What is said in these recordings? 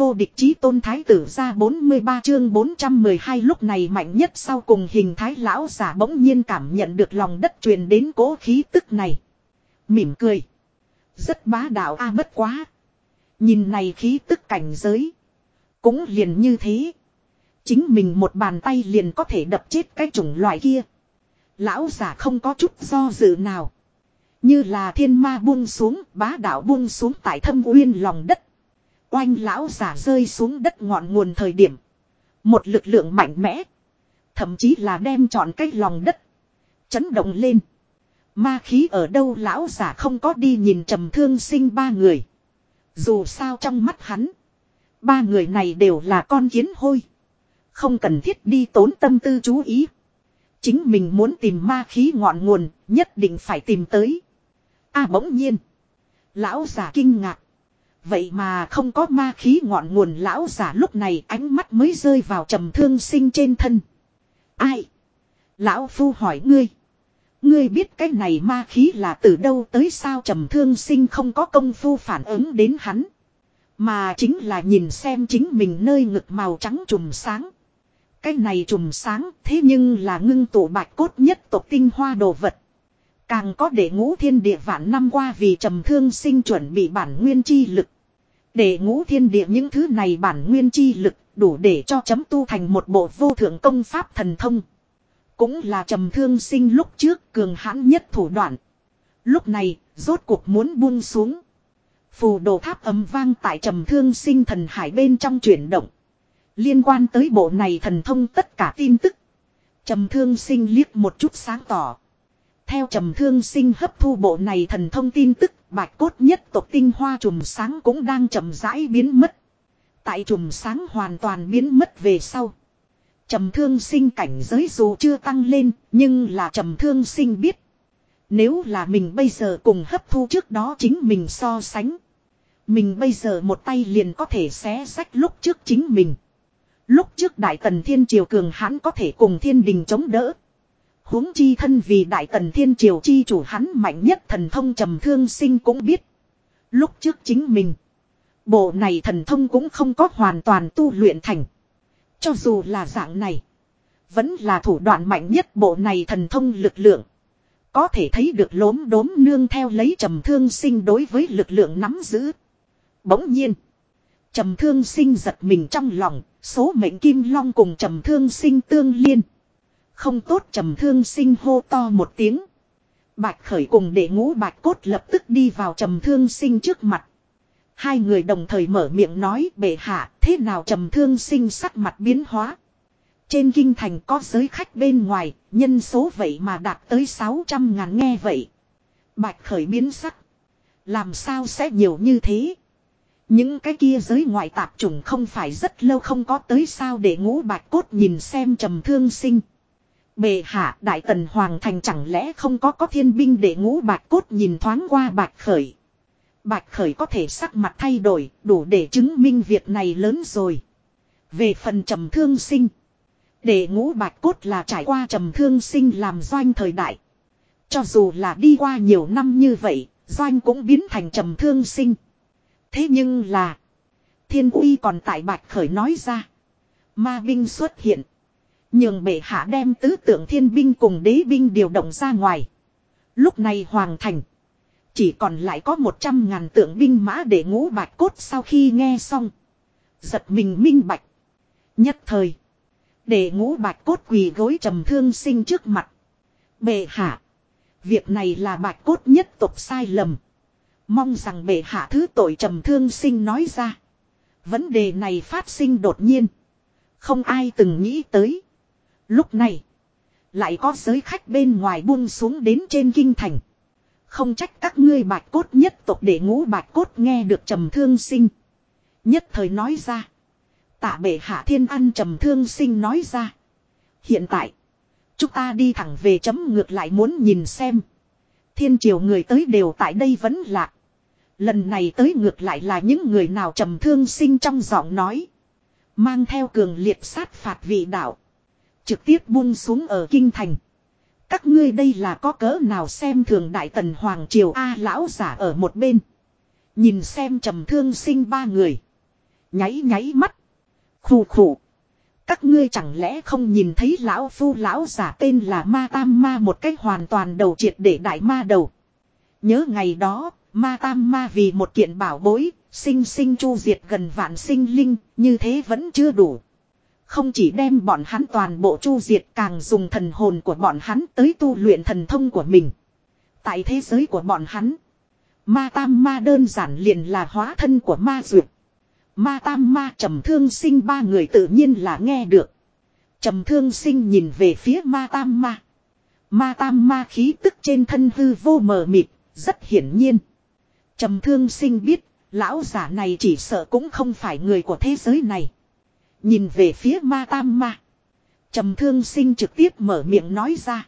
vô địch chí tôn thái tử ra 43 chương 412 lúc này mạnh nhất sau cùng hình thái lão giả bỗng nhiên cảm nhận được lòng đất truyền đến cố khí tức này. Mỉm cười. Rất bá đạo a bất quá. Nhìn này khí tức cảnh giới. Cũng liền như thế. Chính mình một bàn tay liền có thể đập chết cái chủng loại kia. Lão giả không có chút do dự nào. Như là thiên ma buông xuống, bá đạo buông xuống tại thâm uyên lòng đất. Oanh lão giả rơi xuống đất ngọn nguồn thời điểm. Một lực lượng mạnh mẽ. Thậm chí là đem trọn cái lòng đất. Chấn động lên. Ma khí ở đâu lão giả không có đi nhìn trầm thương sinh ba người. Dù sao trong mắt hắn. Ba người này đều là con kiến hôi. Không cần thiết đi tốn tâm tư chú ý. Chính mình muốn tìm ma khí ngọn nguồn, nhất định phải tìm tới. a bỗng nhiên. Lão giả kinh ngạc. Vậy mà không có ma khí ngọn nguồn lão giả lúc này ánh mắt mới rơi vào trầm thương sinh trên thân. Ai? Lão phu hỏi ngươi. Ngươi biết cái này ma khí là từ đâu tới sao trầm thương sinh không có công phu phản ứng đến hắn. Mà chính là nhìn xem chính mình nơi ngực màu trắng trùm sáng. Cái này trùm sáng thế nhưng là ngưng tụ bạch cốt nhất tộc tinh hoa đồ vật. Càng có để ngũ thiên địa vạn năm qua vì trầm thương sinh chuẩn bị bản nguyên chi lực. Để ngũ thiên địa những thứ này bản nguyên chi lực đủ để cho chấm tu thành một bộ vô thượng công pháp thần thông. Cũng là trầm thương sinh lúc trước cường hãn nhất thủ đoạn. Lúc này, rốt cuộc muốn buông xuống. Phù đồ tháp ấm vang tại trầm thương sinh thần hải bên trong chuyển động. Liên quan tới bộ này thần thông tất cả tin tức. Trầm thương sinh liếc một chút sáng tỏ. Theo trầm thương sinh hấp thu bộ này thần thông tin tức, bạch cốt nhất tộc tinh hoa trùm sáng cũng đang chậm rãi biến mất. Tại trùm sáng hoàn toàn biến mất về sau. Trầm thương sinh cảnh giới dù chưa tăng lên, nhưng là trầm thương sinh biết. Nếu là mình bây giờ cùng hấp thu trước đó chính mình so sánh. Mình bây giờ một tay liền có thể xé sách lúc trước chính mình. Lúc trước Đại Tần Thiên Triều cường hãn có thể cùng thiên đình chống đỡ huống chi thân vì Đại Tần Thiên Triều chi chủ hắn mạnh nhất thần thông trầm thương sinh cũng biết. Lúc trước chính mình. Bộ này thần thông cũng không có hoàn toàn tu luyện thành. Cho dù là dạng này. Vẫn là thủ đoạn mạnh nhất bộ này thần thông lực lượng. Có thể thấy được lốm đốm nương theo lấy trầm thương sinh đối với lực lượng nắm giữ. Bỗng nhiên. Trầm thương sinh giật mình trong lòng, số mệnh kim long cùng trầm thương sinh tương liên. Không tốt trầm thương sinh hô to một tiếng. Bạch khởi cùng để ngũ bạch cốt lập tức đi vào trầm thương sinh trước mặt. Hai người đồng thời mở miệng nói bệ hạ thế nào trầm thương sinh sắc mặt biến hóa. Trên kinh thành có giới khách bên ngoài, nhân số vậy mà đạt tới 600 ngàn nghe vậy. Bạch khởi biến sắc. Làm sao sẽ nhiều như thế? Những cái kia giới ngoại tạp chủng không phải rất lâu không có tới sao để ngũ bạch cốt nhìn xem trầm thương sinh bề hạ đại tần hoàng thành chẳng lẽ không có có thiên binh để ngũ bạch cốt nhìn thoáng qua bạch khởi. Bạch khởi có thể sắc mặt thay đổi đủ để chứng minh việc này lớn rồi. Về phần trầm thương sinh. Để ngũ bạch cốt là trải qua trầm thương sinh làm doanh thời đại. Cho dù là đi qua nhiều năm như vậy, doanh cũng biến thành trầm thương sinh. Thế nhưng là. Thiên uy còn tại bạch khởi nói ra. Ma binh xuất hiện. Nhường bệ hạ đem tứ tượng thiên binh cùng đế binh điều động ra ngoài. Lúc này hoàng thành. Chỉ còn lại có một trăm ngàn tượng binh mã để ngũ bạch cốt sau khi nghe xong. Giật mình minh bạch. Nhất thời. Để ngũ bạch cốt quỳ gối trầm thương sinh trước mặt. Bệ hạ. Việc này là bạch cốt nhất tục sai lầm. Mong rằng bệ hạ thứ tội trầm thương sinh nói ra. Vấn đề này phát sinh đột nhiên. Không ai từng nghĩ tới. Lúc này. Lại có giới khách bên ngoài buông xuống đến trên kinh thành. Không trách các ngươi bạch cốt nhất tộc để ngũ bạch cốt nghe được trầm thương sinh. Nhất thời nói ra. Tạ bệ hạ thiên ăn trầm thương sinh nói ra. Hiện tại. Chúng ta đi thẳng về chấm ngược lại muốn nhìn xem. Thiên triều người tới đều tại đây vẫn lạ. Lần này tới ngược lại là những người nào trầm thương sinh trong giọng nói. Mang theo cường liệt sát phạt vị đạo. Trực tiếp buông xuống ở kinh thành. Các ngươi đây là có cỡ nào xem thường đại tần hoàng triều A lão giả ở một bên. Nhìn xem trầm thương sinh ba người. Nháy nháy mắt. Khủ khủ. Các ngươi chẳng lẽ không nhìn thấy lão phu lão giả tên là ma tam ma một cách hoàn toàn đầu triệt để đại ma đầu. Nhớ ngày đó, ma tam ma vì một kiện bảo bối, sinh sinh chu diệt gần vạn sinh linh, như thế vẫn chưa đủ. Không chỉ đem bọn hắn toàn bộ chu diệt càng dùng thần hồn của bọn hắn tới tu luyện thần thông của mình. Tại thế giới của bọn hắn, ma tam ma đơn giản liền là hóa thân của ma duyệt. Ma tam ma trầm thương sinh ba người tự nhiên là nghe được. Trầm thương sinh nhìn về phía ma tam ma. Ma tam ma khí tức trên thân hư vô mờ mịt, rất hiển nhiên. Trầm thương sinh biết, lão giả này chỉ sợ cũng không phải người của thế giới này. Nhìn về phía ma tam ma. Trầm thương sinh trực tiếp mở miệng nói ra.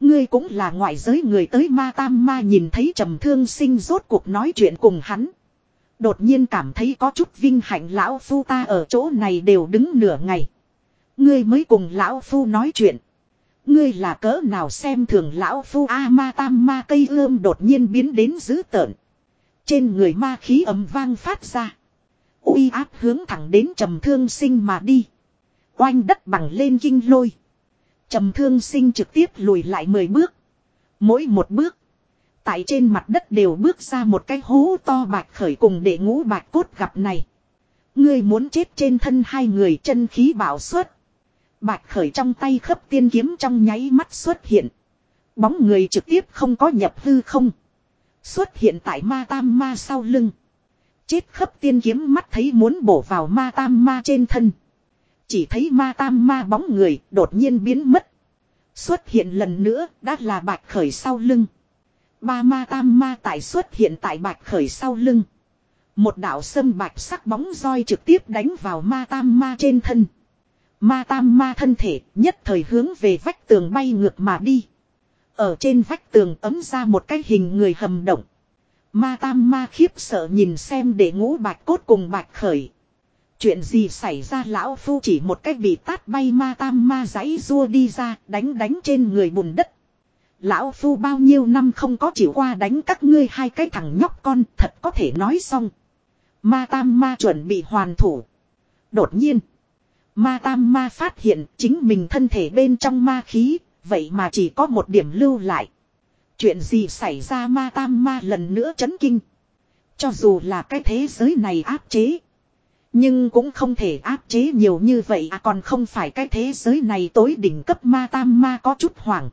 Ngươi cũng là ngoại giới người tới ma tam ma nhìn thấy trầm thương sinh rốt cuộc nói chuyện cùng hắn. Đột nhiên cảm thấy có chút vinh hạnh lão phu ta ở chỗ này đều đứng nửa ngày. Ngươi mới cùng lão phu nói chuyện. Ngươi là cỡ nào xem thường lão phu A ma tam ma cây ươm đột nhiên biến đến dữ tợn. Trên người ma khí ấm vang phát ra uy áp hướng thẳng đến trầm thương sinh mà đi. Oanh đất bằng lên kinh lôi. Trầm thương sinh trực tiếp lùi lại 10 bước. Mỗi một bước. Tại trên mặt đất đều bước ra một cái hố to bạch khởi cùng để ngũ bạch cốt gặp này. Ngươi muốn chết trên thân hai người chân khí bảo xuất. Bạch khởi trong tay khấp tiên kiếm trong nháy mắt xuất hiện. Bóng người trực tiếp không có nhập hư không. Xuất hiện tại ma tam ma sau lưng. Chết khấp tiên kiếm mắt thấy muốn bổ vào ma tam ma trên thân. Chỉ thấy ma tam ma bóng người đột nhiên biến mất. Xuất hiện lần nữa, đã là bạch khởi sau lưng. Ba ma tam ma tại xuất hiện tại bạch khởi sau lưng. Một đạo sâm bạch sắc bóng roi trực tiếp đánh vào ma tam ma trên thân. Ma tam ma thân thể nhất thời hướng về vách tường bay ngược mà đi. Ở trên vách tường ấm ra một cái hình người hầm động. Ma tam ma khiếp sợ nhìn xem để ngũ bạch cốt cùng bạch khởi. Chuyện gì xảy ra lão phu chỉ một cách bị tát bay ma tam ma giấy rua đi ra, đánh đánh trên người bùn đất. Lão phu bao nhiêu năm không có chịu qua đánh các ngươi hai cái thằng nhóc con, thật có thể nói xong. Ma tam ma chuẩn bị hoàn thủ. Đột nhiên. Ma tam ma phát hiện chính mình thân thể bên trong ma khí. Vậy mà chỉ có một điểm lưu lại. Chuyện gì xảy ra ma tam ma lần nữa chấn kinh. Cho dù là cái thế giới này áp chế. Nhưng cũng không thể áp chế nhiều như vậy à còn không phải cái thế giới này tối đỉnh cấp ma tam ma có chút hoảng.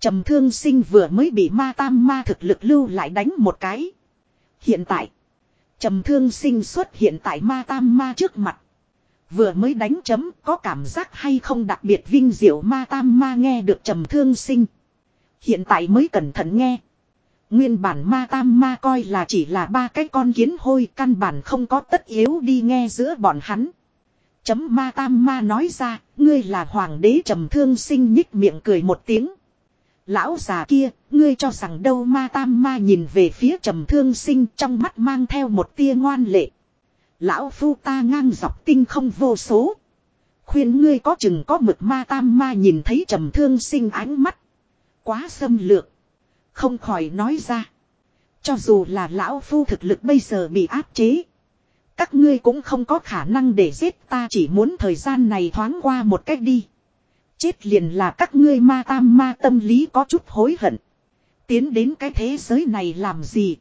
Trầm thương sinh vừa mới bị ma tam ma thực lực lưu lại đánh một cái. Hiện tại. Trầm thương sinh xuất hiện tại ma tam ma trước mặt. Vừa mới đánh chấm, có cảm giác hay không đặc biệt vinh diệu ma tam ma nghe được trầm thương sinh. Hiện tại mới cẩn thận nghe. Nguyên bản ma tam ma coi là chỉ là ba cái con kiến hôi căn bản không có tất yếu đi nghe giữa bọn hắn. Chấm ma tam ma nói ra, ngươi là hoàng đế trầm thương sinh nhích miệng cười một tiếng. Lão già kia, ngươi cho rằng đâu ma tam ma nhìn về phía trầm thương sinh trong mắt mang theo một tia ngoan lệ. Lão phu ta ngang dọc tinh không vô số. Khuyên ngươi có chừng có mực ma tam ma nhìn thấy trầm thương sinh ánh mắt. Quá xâm lược. Không khỏi nói ra. Cho dù là lão phu thực lực bây giờ bị áp chế. Các ngươi cũng không có khả năng để giết ta, chỉ muốn thời gian này thoáng qua một cách đi. Chết liền là các ngươi ma tam ma tâm lý có chút hối hận. Tiến đến cái thế giới này làm gì?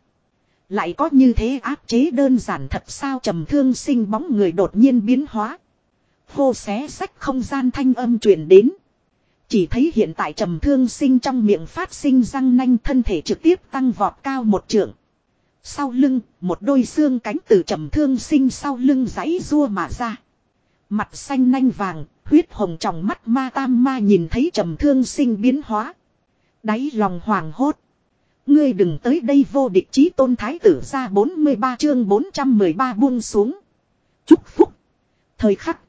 Lại có như thế áp chế đơn giản thật sao trầm thương sinh bóng người đột nhiên biến hóa. Hô xé sách không gian thanh âm truyền đến. Chỉ thấy hiện tại trầm thương sinh trong miệng phát sinh răng nanh thân thể trực tiếp tăng vọt cao một trượng. Sau lưng, một đôi xương cánh từ trầm thương sinh sau lưng giãy rua mà ra. Mặt xanh nanh vàng, huyết hồng trong mắt ma tam ma nhìn thấy trầm thương sinh biến hóa. Đáy lòng hoàng hốt. Ngươi đừng tới đây vô địch chí tôn thái tử ra 43 chương 413 buông xuống. Chúc phúc. Thời khắc.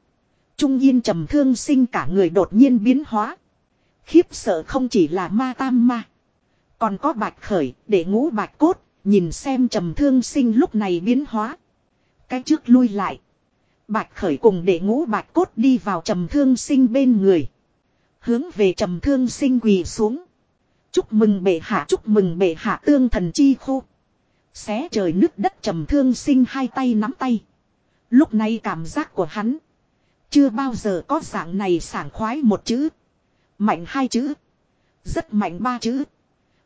Trung yên trầm thương sinh cả người đột nhiên biến hóa. Khiếp sợ không chỉ là ma tam ma. Còn có bạch khởi, để ngũ bạch cốt. Nhìn xem trầm thương sinh lúc này biến hóa. Cái trước lui lại. Bạch khởi cùng để ngũ bạch cốt đi vào trầm thương sinh bên người. Hướng về trầm thương sinh quỳ xuống. Chúc mừng bệ hạ, chúc mừng bệ hạ tương thần chi khu. Xé trời nước đất trầm thương sinh hai tay nắm tay. Lúc này cảm giác của hắn. Chưa bao giờ có dạng này sảng khoái một chữ. Mạnh hai chữ. Rất mạnh ba chữ.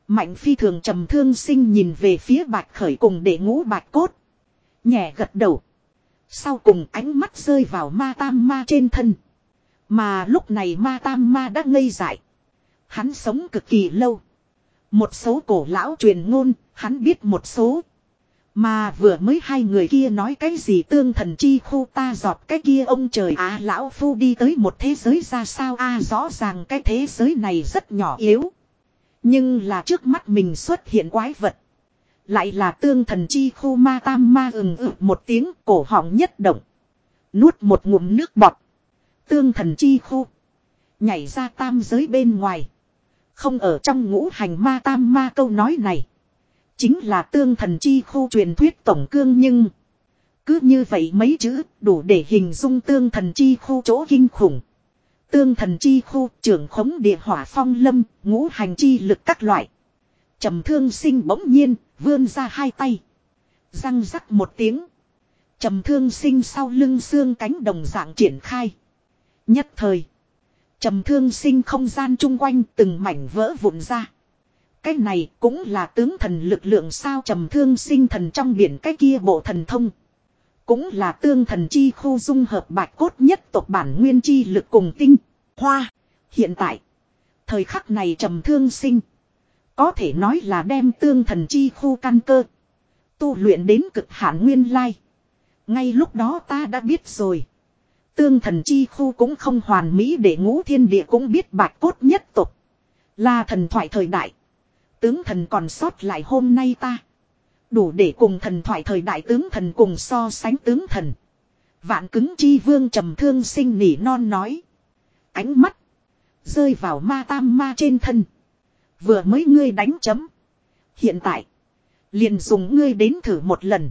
Mạnh phi thường trầm thương sinh nhìn về phía bạch khởi cùng để ngũ bạch cốt. Nhẹ gật đầu. Sau cùng ánh mắt rơi vào ma tam ma trên thân. Mà lúc này ma tam ma đã ngây dại. Hắn sống cực kỳ lâu. Một số cổ lão truyền ngôn, hắn biết một số. Mà vừa mới hai người kia nói cái gì tương thần chi khu ta giọt cái kia ông trời á lão phu đi tới một thế giới ra sao a rõ ràng cái thế giới này rất nhỏ yếu. Nhưng là trước mắt mình xuất hiện quái vật. Lại là tương thần chi khu ma tam ma ừng ự một tiếng cổ họng nhất động. Nuốt một ngụm nước bọt. Tương thần chi khu. Nhảy ra tam giới bên ngoài. Không ở trong ngũ hành ma tam ma câu nói này. Chính là tương thần chi khu truyền thuyết tổng cương nhưng. Cứ như vậy mấy chữ đủ để hình dung tương thần chi khu chỗ kinh khủng. Tương thần chi khu trưởng khống địa hỏa phong lâm, ngũ hành chi lực các loại. trầm thương sinh bỗng nhiên, vươn ra hai tay. Răng rắc một tiếng. trầm thương sinh sau lưng xương cánh đồng dạng triển khai. Nhất thời. trầm thương sinh không gian chung quanh từng mảnh vỡ vụn ra. Cái này cũng là tướng thần lực lượng sao trầm thương sinh thần trong biển cái kia bộ thần thông. Cũng là tương thần chi khu dung hợp bạch cốt nhất tộc bản nguyên chi lực cùng tinh, hoa. Hiện tại, thời khắc này trầm thương sinh. Có thể nói là đem tương thần chi khu căn cơ. Tu luyện đến cực hạn nguyên lai. Ngay lúc đó ta đã biết rồi. Tương thần chi khu cũng không hoàn mỹ để ngũ thiên địa cũng biết bạch cốt nhất tục. Là thần thoại thời đại. Tướng thần còn sót lại hôm nay ta. Đủ để cùng thần thoại thời đại tướng thần cùng so sánh tướng thần. Vạn cứng chi vương trầm thương sinh nỉ non nói. Ánh mắt. Rơi vào ma tam ma trên thân. Vừa mới ngươi đánh chấm. Hiện tại. Liền dùng ngươi đến thử một lần.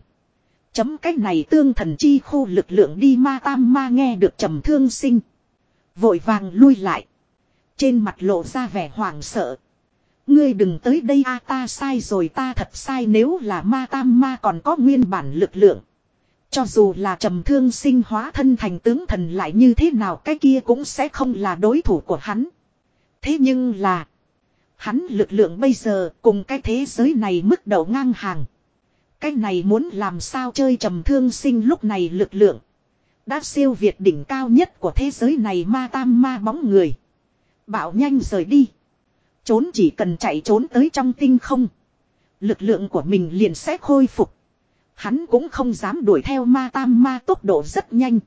Chấm cách này tương thần chi khu lực lượng đi ma tam ma nghe được trầm thương sinh. Vội vàng lui lại. Trên mặt lộ ra vẻ hoảng sợ. Ngươi đừng tới đây a, ta sai rồi, ta thật sai nếu là ma tam ma còn có nguyên bản lực lượng. Cho dù là trầm thương sinh hóa thân thành tướng thần lại như thế nào, cái kia cũng sẽ không là đối thủ của hắn. Thế nhưng là. Hắn lực lượng bây giờ cùng cái thế giới này mức độ ngang hàng. Cái này muốn làm sao chơi trầm thương sinh lúc này lực lượng. Đã siêu việt đỉnh cao nhất của thế giới này, ma tam ma bóng người. Bảo nhanh rời đi. Trốn chỉ cần chạy trốn tới trong tinh không. Lực lượng của mình liền sẽ khôi phục. Hắn cũng không dám đuổi theo ma tam ma tốc độ rất nhanh.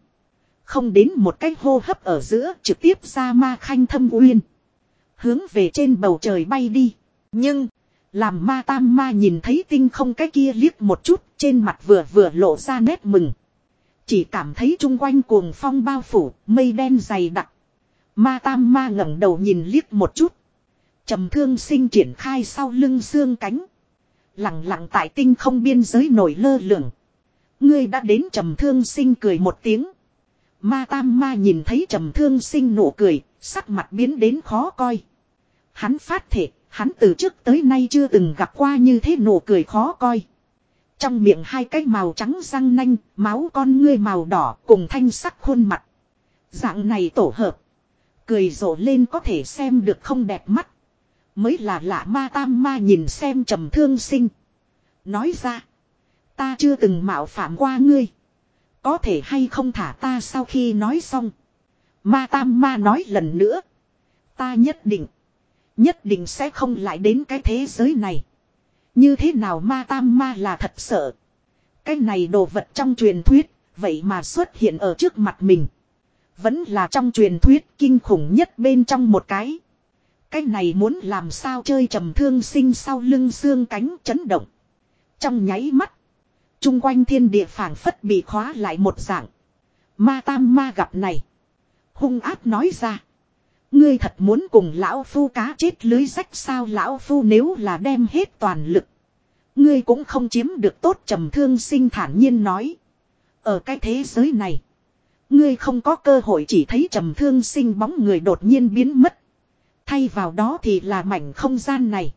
Không đến một cái hô hấp ở giữa trực tiếp ra ma khanh thâm uyên. Hướng về trên bầu trời bay đi. Nhưng, làm ma tam ma nhìn thấy tinh không cái kia liếc một chút trên mặt vừa vừa lộ ra nét mừng. Chỉ cảm thấy chung quanh cuồng phong bao phủ, mây đen dày đặc. Ma tam ma ngẩng đầu nhìn liếc một chút trầm thương sinh triển khai sau lưng xương cánh. Lặng lặng tại tinh không biên giới nổi lơ lửng. Ngươi đã đến trầm thương sinh cười một tiếng. Ma tam ma nhìn thấy trầm thương sinh nụ cười, sắc mặt biến đến khó coi. Hắn phát thể, hắn từ trước tới nay chưa từng gặp qua như thế nụ cười khó coi. Trong miệng hai cái màu trắng răng nanh, máu con ngươi màu đỏ cùng thanh sắc khuôn mặt. Dạng này tổ hợp. Cười rộ lên có thể xem được không đẹp mắt. Mới là lạ ma tam ma nhìn xem trầm thương sinh. Nói ra. Ta chưa từng mạo phạm qua ngươi. Có thể hay không thả ta sau khi nói xong. Ma tam ma nói lần nữa. Ta nhất định. Nhất định sẽ không lại đến cái thế giới này. Như thế nào ma tam ma là thật sợ. Cái này đồ vật trong truyền thuyết. Vậy mà xuất hiện ở trước mặt mình. Vẫn là trong truyền thuyết kinh khủng nhất bên trong một cái. Cái này muốn làm sao chơi trầm thương sinh sau lưng xương cánh chấn động. Trong nháy mắt. Trung quanh thiên địa phảng phất bị khóa lại một dạng. Ma tam ma gặp này. Hung áp nói ra. Ngươi thật muốn cùng lão phu cá chết lưới rách sao lão phu nếu là đem hết toàn lực. Ngươi cũng không chiếm được tốt trầm thương sinh thản nhiên nói. Ở cái thế giới này. Ngươi không có cơ hội chỉ thấy trầm thương sinh bóng người đột nhiên biến mất. Thay vào đó thì là mảnh không gian này.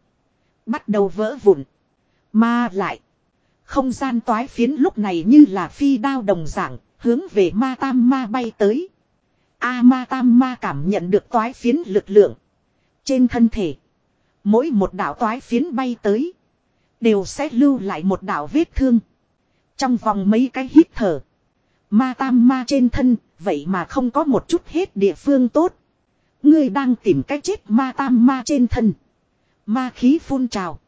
Bắt đầu vỡ vụn. Mà lại. Không gian toái phiến lúc này như là phi đao đồng dạng, Hướng về ma tam ma bay tới. A ma tam ma cảm nhận được toái phiến lực lượng. Trên thân thể. Mỗi một đạo toái phiến bay tới. Đều sẽ lưu lại một đạo vết thương. Trong vòng mấy cái hít thở. Ma tam ma trên thân. Vậy mà không có một chút hết địa phương tốt. Ngươi đang tìm cách chết ma tam ma trên thân. Ma khí phun trào.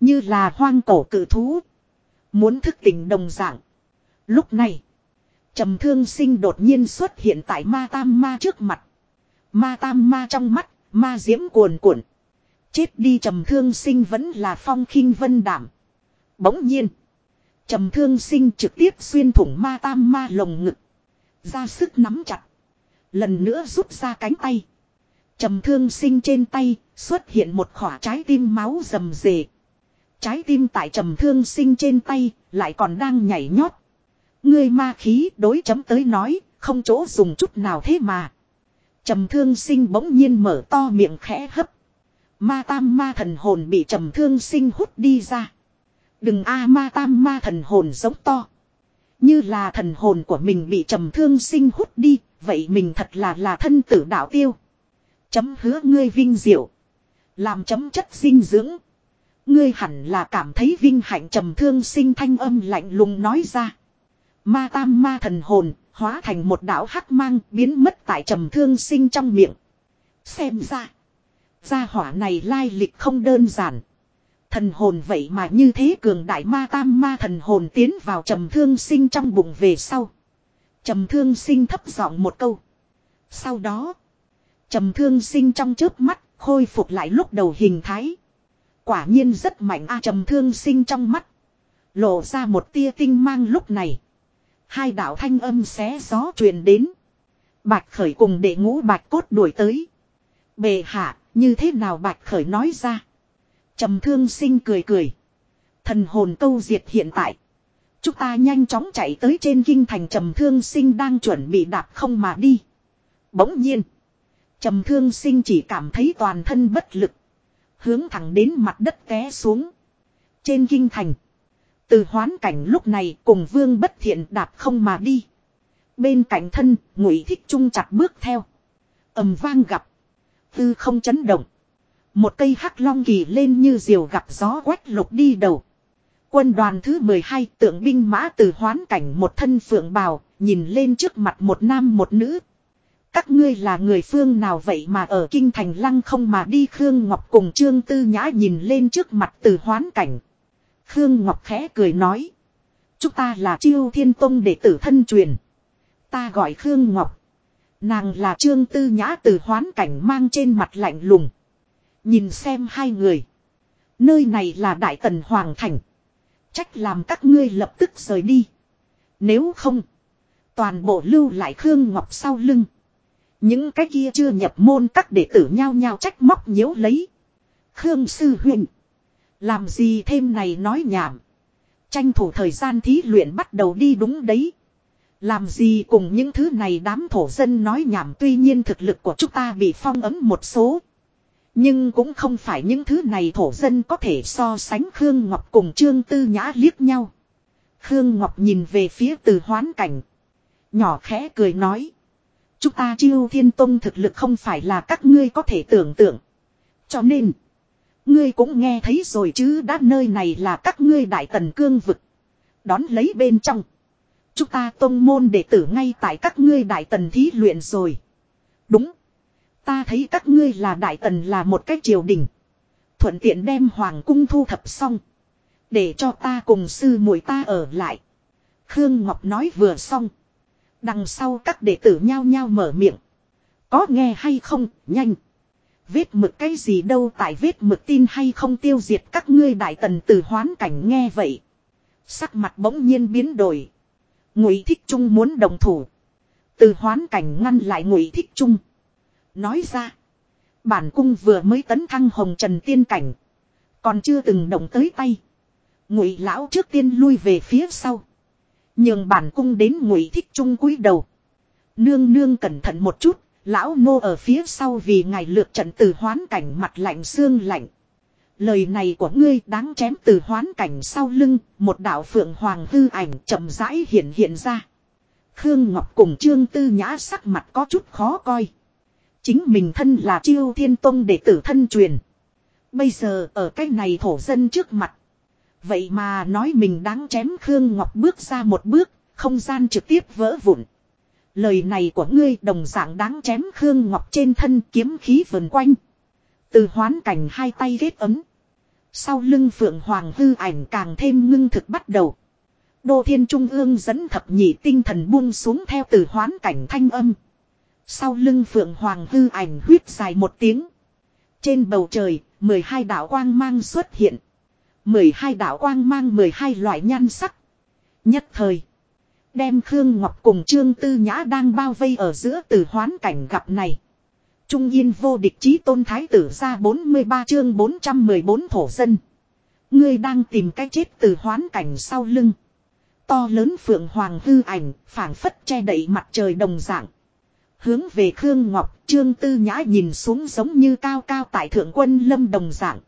Như là hoang cổ cử thú. Muốn thức tỉnh đồng dạng. Lúc này. trầm thương sinh đột nhiên xuất hiện tại ma tam ma trước mặt. Ma tam ma trong mắt. Ma diễm cuồn cuộn. Chết đi trầm thương sinh vẫn là phong khinh vân đảm. Bỗng nhiên. trầm thương sinh trực tiếp xuyên thủng ma tam ma lồng ngực. Ra sức nắm chặt. Lần nữa rút ra cánh tay. Trầm thương sinh trên tay, xuất hiện một khỏa trái tim máu rầm rề. Trái tim tại trầm thương sinh trên tay, lại còn đang nhảy nhót. Ngươi ma khí đối chấm tới nói, không chỗ dùng chút nào thế mà. Trầm thương sinh bỗng nhiên mở to miệng khẽ hấp. Ma tam ma thần hồn bị trầm thương sinh hút đi ra. Đừng a, ma tam ma thần hồn giống to. Như là thần hồn của mình bị trầm thương sinh hút đi. Vậy mình thật là là thân tử đạo tiêu. Chấm hứa ngươi vinh diệu. Làm chấm chất dinh dưỡng. Ngươi hẳn là cảm thấy vinh hạnh trầm thương sinh thanh âm lạnh lùng nói ra. Ma tam ma thần hồn, hóa thành một đạo hắc mang biến mất tại trầm thương sinh trong miệng. Xem ra. Gia hỏa này lai lịch không đơn giản. Thần hồn vậy mà như thế cường đại ma tam ma thần hồn tiến vào trầm thương sinh trong bụng về sau. Trầm thương sinh thấp giọng một câu. Sau đó. Trầm thương sinh trong chớp mắt khôi phục lại lúc đầu hình thái. Quả nhiên rất mạnh a trầm thương sinh trong mắt. Lộ ra một tia tinh mang lúc này. Hai đạo thanh âm xé gió truyền đến. Bạch khởi cùng đệ ngũ bạch cốt đuổi tới. Bề hạ, như thế nào bạch khởi nói ra. trầm thương sinh cười cười. Thần hồn câu diệt hiện tại. Chúng ta nhanh chóng chạy tới trên kinh thành trầm thương sinh đang chuẩn bị đạp không mà đi. Bỗng nhiên. Trầm thương sinh chỉ cảm thấy toàn thân bất lực. Hướng thẳng đến mặt đất té xuống. Trên kinh thành. Từ hoán cảnh lúc này cùng vương bất thiện đạp không mà đi. Bên cạnh thân, ngụy thích trung chặt bước theo. ầm vang gặp. Tư không chấn động. Một cây hắc long kỳ lên như diều gặp gió quét lục đi đầu. Quân đoàn thứ 12 tượng binh mã từ hoán cảnh một thân phượng bào, nhìn lên trước mặt một nam một nữ. Các ngươi là người phương nào vậy mà ở kinh thành lăng không mà đi Khương Ngọc cùng Trương Tư Nhã nhìn lên trước mặt từ hoán cảnh. Khương Ngọc khẽ cười nói. Chúng ta là chiêu thiên tông đệ tử thân truyền. Ta gọi Khương Ngọc. Nàng là Trương Tư Nhã từ hoán cảnh mang trên mặt lạnh lùng. Nhìn xem hai người. Nơi này là Đại Tần Hoàng Thành. Trách làm các ngươi lập tức rời đi. Nếu không. Toàn bộ lưu lại Khương Ngọc sau lưng. Những cái kia chưa nhập môn các đệ tử nhao nhao trách móc nhiễu lấy. Khương Sư Huynh. Làm gì thêm này nói nhảm. Tranh thủ thời gian thí luyện bắt đầu đi đúng đấy. Làm gì cùng những thứ này đám thổ dân nói nhảm tuy nhiên thực lực của chúng ta bị phong ấm một số. Nhưng cũng không phải những thứ này thổ dân có thể so sánh Khương Ngọc cùng Trương Tư Nhã liếc nhau. Khương Ngọc nhìn về phía từ hoán cảnh. Nhỏ khẽ cười nói. Chúng ta chiêu thiên tông thực lực không phải là các ngươi có thể tưởng tượng. Cho nên. Ngươi cũng nghe thấy rồi chứ đã nơi này là các ngươi đại tần cương vực. Đón lấy bên trong. Chúng ta tông môn đệ tử ngay tại các ngươi đại tần thí luyện rồi. Đúng. Ta thấy các ngươi là đại tần là một cái triều đình. Thuận tiện đem hoàng cung thu thập xong. Để cho ta cùng sư muội ta ở lại. Khương Ngọc nói vừa xong. Đằng sau các đệ tử nhao nhao mở miệng. Có nghe hay không, nhanh. Vết mực cái gì đâu tại vết mực tin hay không tiêu diệt các ngươi đại tần từ hoán cảnh nghe vậy. Sắc mặt bỗng nhiên biến đổi. Ngụy Thích Trung muốn đồng thủ. Từ hoán cảnh ngăn lại Ngụy Thích Trung. Nói ra. Bản cung vừa mới tấn thăng hồng trần tiên cảnh. Còn chưa từng động tới tay. Ngụy lão trước tiên lui về phía sau. Nhường bản cung đến ngụy thích trung cúi đầu. Nương nương cẩn thận một chút, lão nô ở phía sau vì ngài lược trận từ hoán cảnh mặt lạnh xương lạnh. Lời này của ngươi đáng chém từ hoán cảnh sau lưng, một đạo phượng hoàng hư ảnh chậm rãi hiện hiện ra. Khương Ngọc cùng Trương Tư Nhã sắc mặt có chút khó coi. Chính mình thân là chiêu thiên tông đệ tử thân truyền. Bây giờ ở cái này thổ dân trước mặt. Vậy mà nói mình đáng chém Khương Ngọc bước ra một bước, không gian trực tiếp vỡ vụn. Lời này của ngươi đồng dạng đáng chém Khương Ngọc trên thân kiếm khí vần quanh. Từ hoán cảnh hai tay ghét ấm. Sau lưng phượng hoàng hư ảnh càng thêm ngưng thực bắt đầu. Đô thiên trung ương dẫn thập nhị tinh thần buông xuống theo từ hoán cảnh thanh âm. Sau lưng phượng hoàng hư ảnh huyết dài một tiếng. Trên bầu trời, 12 đạo quang mang xuất hiện. 12 đạo quang mang 12 loại nhan sắc. Nhất thời. Đem Khương Ngọc cùng Trương Tư Nhã đang bao vây ở giữa từ hoán cảnh gặp này. Trung Yên vô địch chí tôn thái tử ra 43 chương 414 thổ dân. Ngươi đang tìm cách chết từ hoán cảnh sau lưng. To lớn phượng hoàng hư ảnh, phảng phất che đậy mặt trời đồng dạng. Hướng về Khương Ngọc, Trương Tư Nhã nhìn xuống giống như cao cao tại thượng quân lâm đồng dạng.